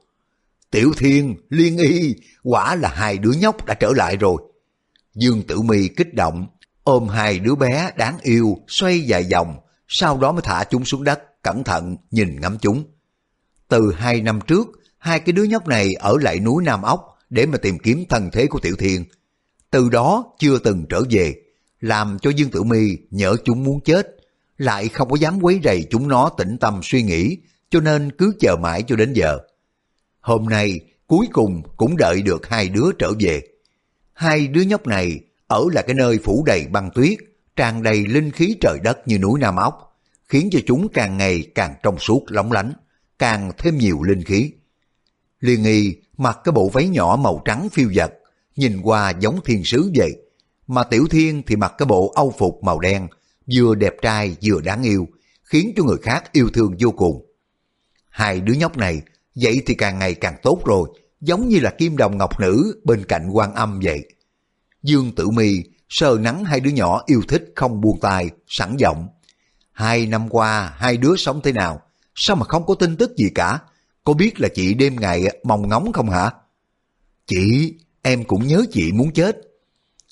Tiểu Thiên, Liên Y, quả là hai đứa nhóc đã trở lại rồi. Dương Tử Mi kích động, ôm hai đứa bé đáng yêu xoay vài vòng, sau đó mới thả chúng xuống đất, cẩn thận nhìn ngắm chúng. Từ hai năm trước, hai cái đứa nhóc này ở lại núi Nam Ốc để mà tìm kiếm thân thế của Tiểu Thiên. Từ đó chưa từng trở về, làm cho Dương Tử Mi nhớ chúng muốn chết, lại không có dám quấy rầy chúng nó tĩnh tâm suy nghĩ, cho nên cứ chờ mãi cho đến giờ. Hôm nay, cuối cùng cũng đợi được hai đứa trở về. Hai đứa nhóc này ở là cái nơi phủ đầy băng tuyết, tràn đầy linh khí trời đất như núi Nam Ốc, khiến cho chúng càng ngày càng trong suốt lóng lánh, càng thêm nhiều linh khí. Liên nghi mặc cái bộ váy nhỏ màu trắng phiêu dật, nhìn qua giống thiên sứ vậy. Mà Tiểu Thiên thì mặc cái bộ âu phục màu đen, vừa đẹp trai vừa đáng yêu, khiến cho người khác yêu thương vô cùng. Hai đứa nhóc này, vậy thì càng ngày càng tốt rồi, giống như là kim đồng ngọc nữ bên cạnh quan âm vậy. Dương Tử Mi sờ nắng hai đứa nhỏ yêu thích không buông tay, sẵn giọng. Hai năm qua, hai đứa sống thế nào? Sao mà không có tin tức gì cả? Có biết là chị đêm ngày mong ngóng không hả? Chị, em cũng nhớ chị muốn chết.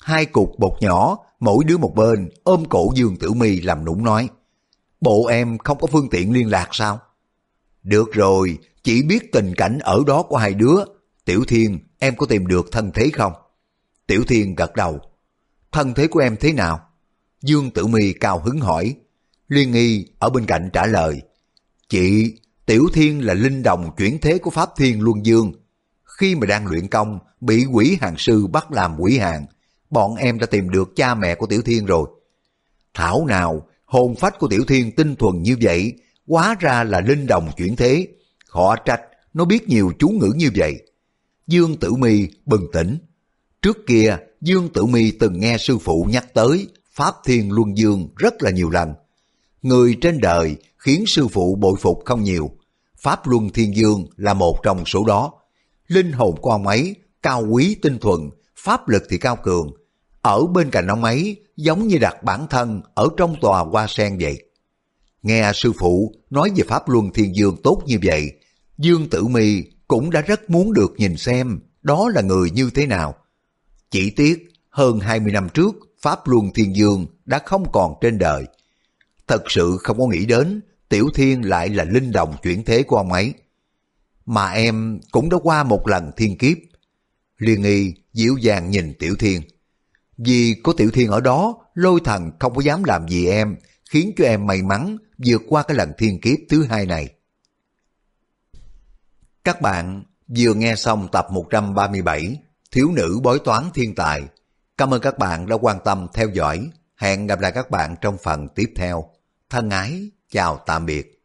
Hai cục bột nhỏ, mỗi đứa một bên, ôm cổ Dương Tử Mi làm nũng nói. Bộ em không có phương tiện liên lạc sao? Được rồi, chỉ biết tình cảnh ở đó của hai đứa. Tiểu Thiên, em có tìm được thân thế không? Tiểu Thiên gật đầu. Thân thế của em thế nào? Dương Tử Mi cao hứng hỏi. Liên nghi ở bên cạnh trả lời. Chị, Tiểu Thiên là linh đồng chuyển thế của Pháp Thiên Luân Dương. Khi mà đang luyện công, bị quỷ hàng sư bắt làm quỷ hàng, bọn em đã tìm được cha mẹ của Tiểu Thiên rồi. Thảo nào, hồn phách của Tiểu Thiên tinh thuần như vậy, quá ra là linh đồng chuyển thế. Họ trách, nó biết nhiều chú ngữ như vậy. Dương Tử Mi bừng tỉnh. Trước kia, Dương Tử Mi từng nghe sư phụ nhắc tới Pháp Thiên Luân Dương rất là nhiều lần. Người trên đời khiến sư phụ bội phục không nhiều. Pháp Luân Thiên Dương là một trong số đó. Linh hồn của ông ấy cao quý tinh thuần, pháp lực thì cao cường. Ở bên cạnh ông ấy giống như đặt bản thân ở trong tòa hoa sen vậy. Nghe sư phụ nói về Pháp Luân Thiên Dương tốt như vậy, Dương Tử Mi cũng đã rất muốn được nhìn xem đó là người như thế nào. Chỉ tiếc, hơn 20 năm trước, Pháp Luân Thiên Dương đã không còn trên đời. Thật sự không có nghĩ đến Tiểu Thiên lại là linh đồng chuyển thế của ông ấy. Mà em cũng đã qua một lần thiên kiếp. Liên nghi dịu dàng nhìn Tiểu Thiên. Vì có Tiểu Thiên ở đó, lôi thần không có dám làm gì em, khiến cho em may mắn vượt qua cái lần thiên kiếp thứ hai này. Các bạn vừa nghe xong tập 137 Thiếu nữ bói toán thiên tài. Cảm ơn các bạn đã quan tâm theo dõi. Hẹn gặp lại các bạn trong phần tiếp theo. Thân ái, chào tạm biệt.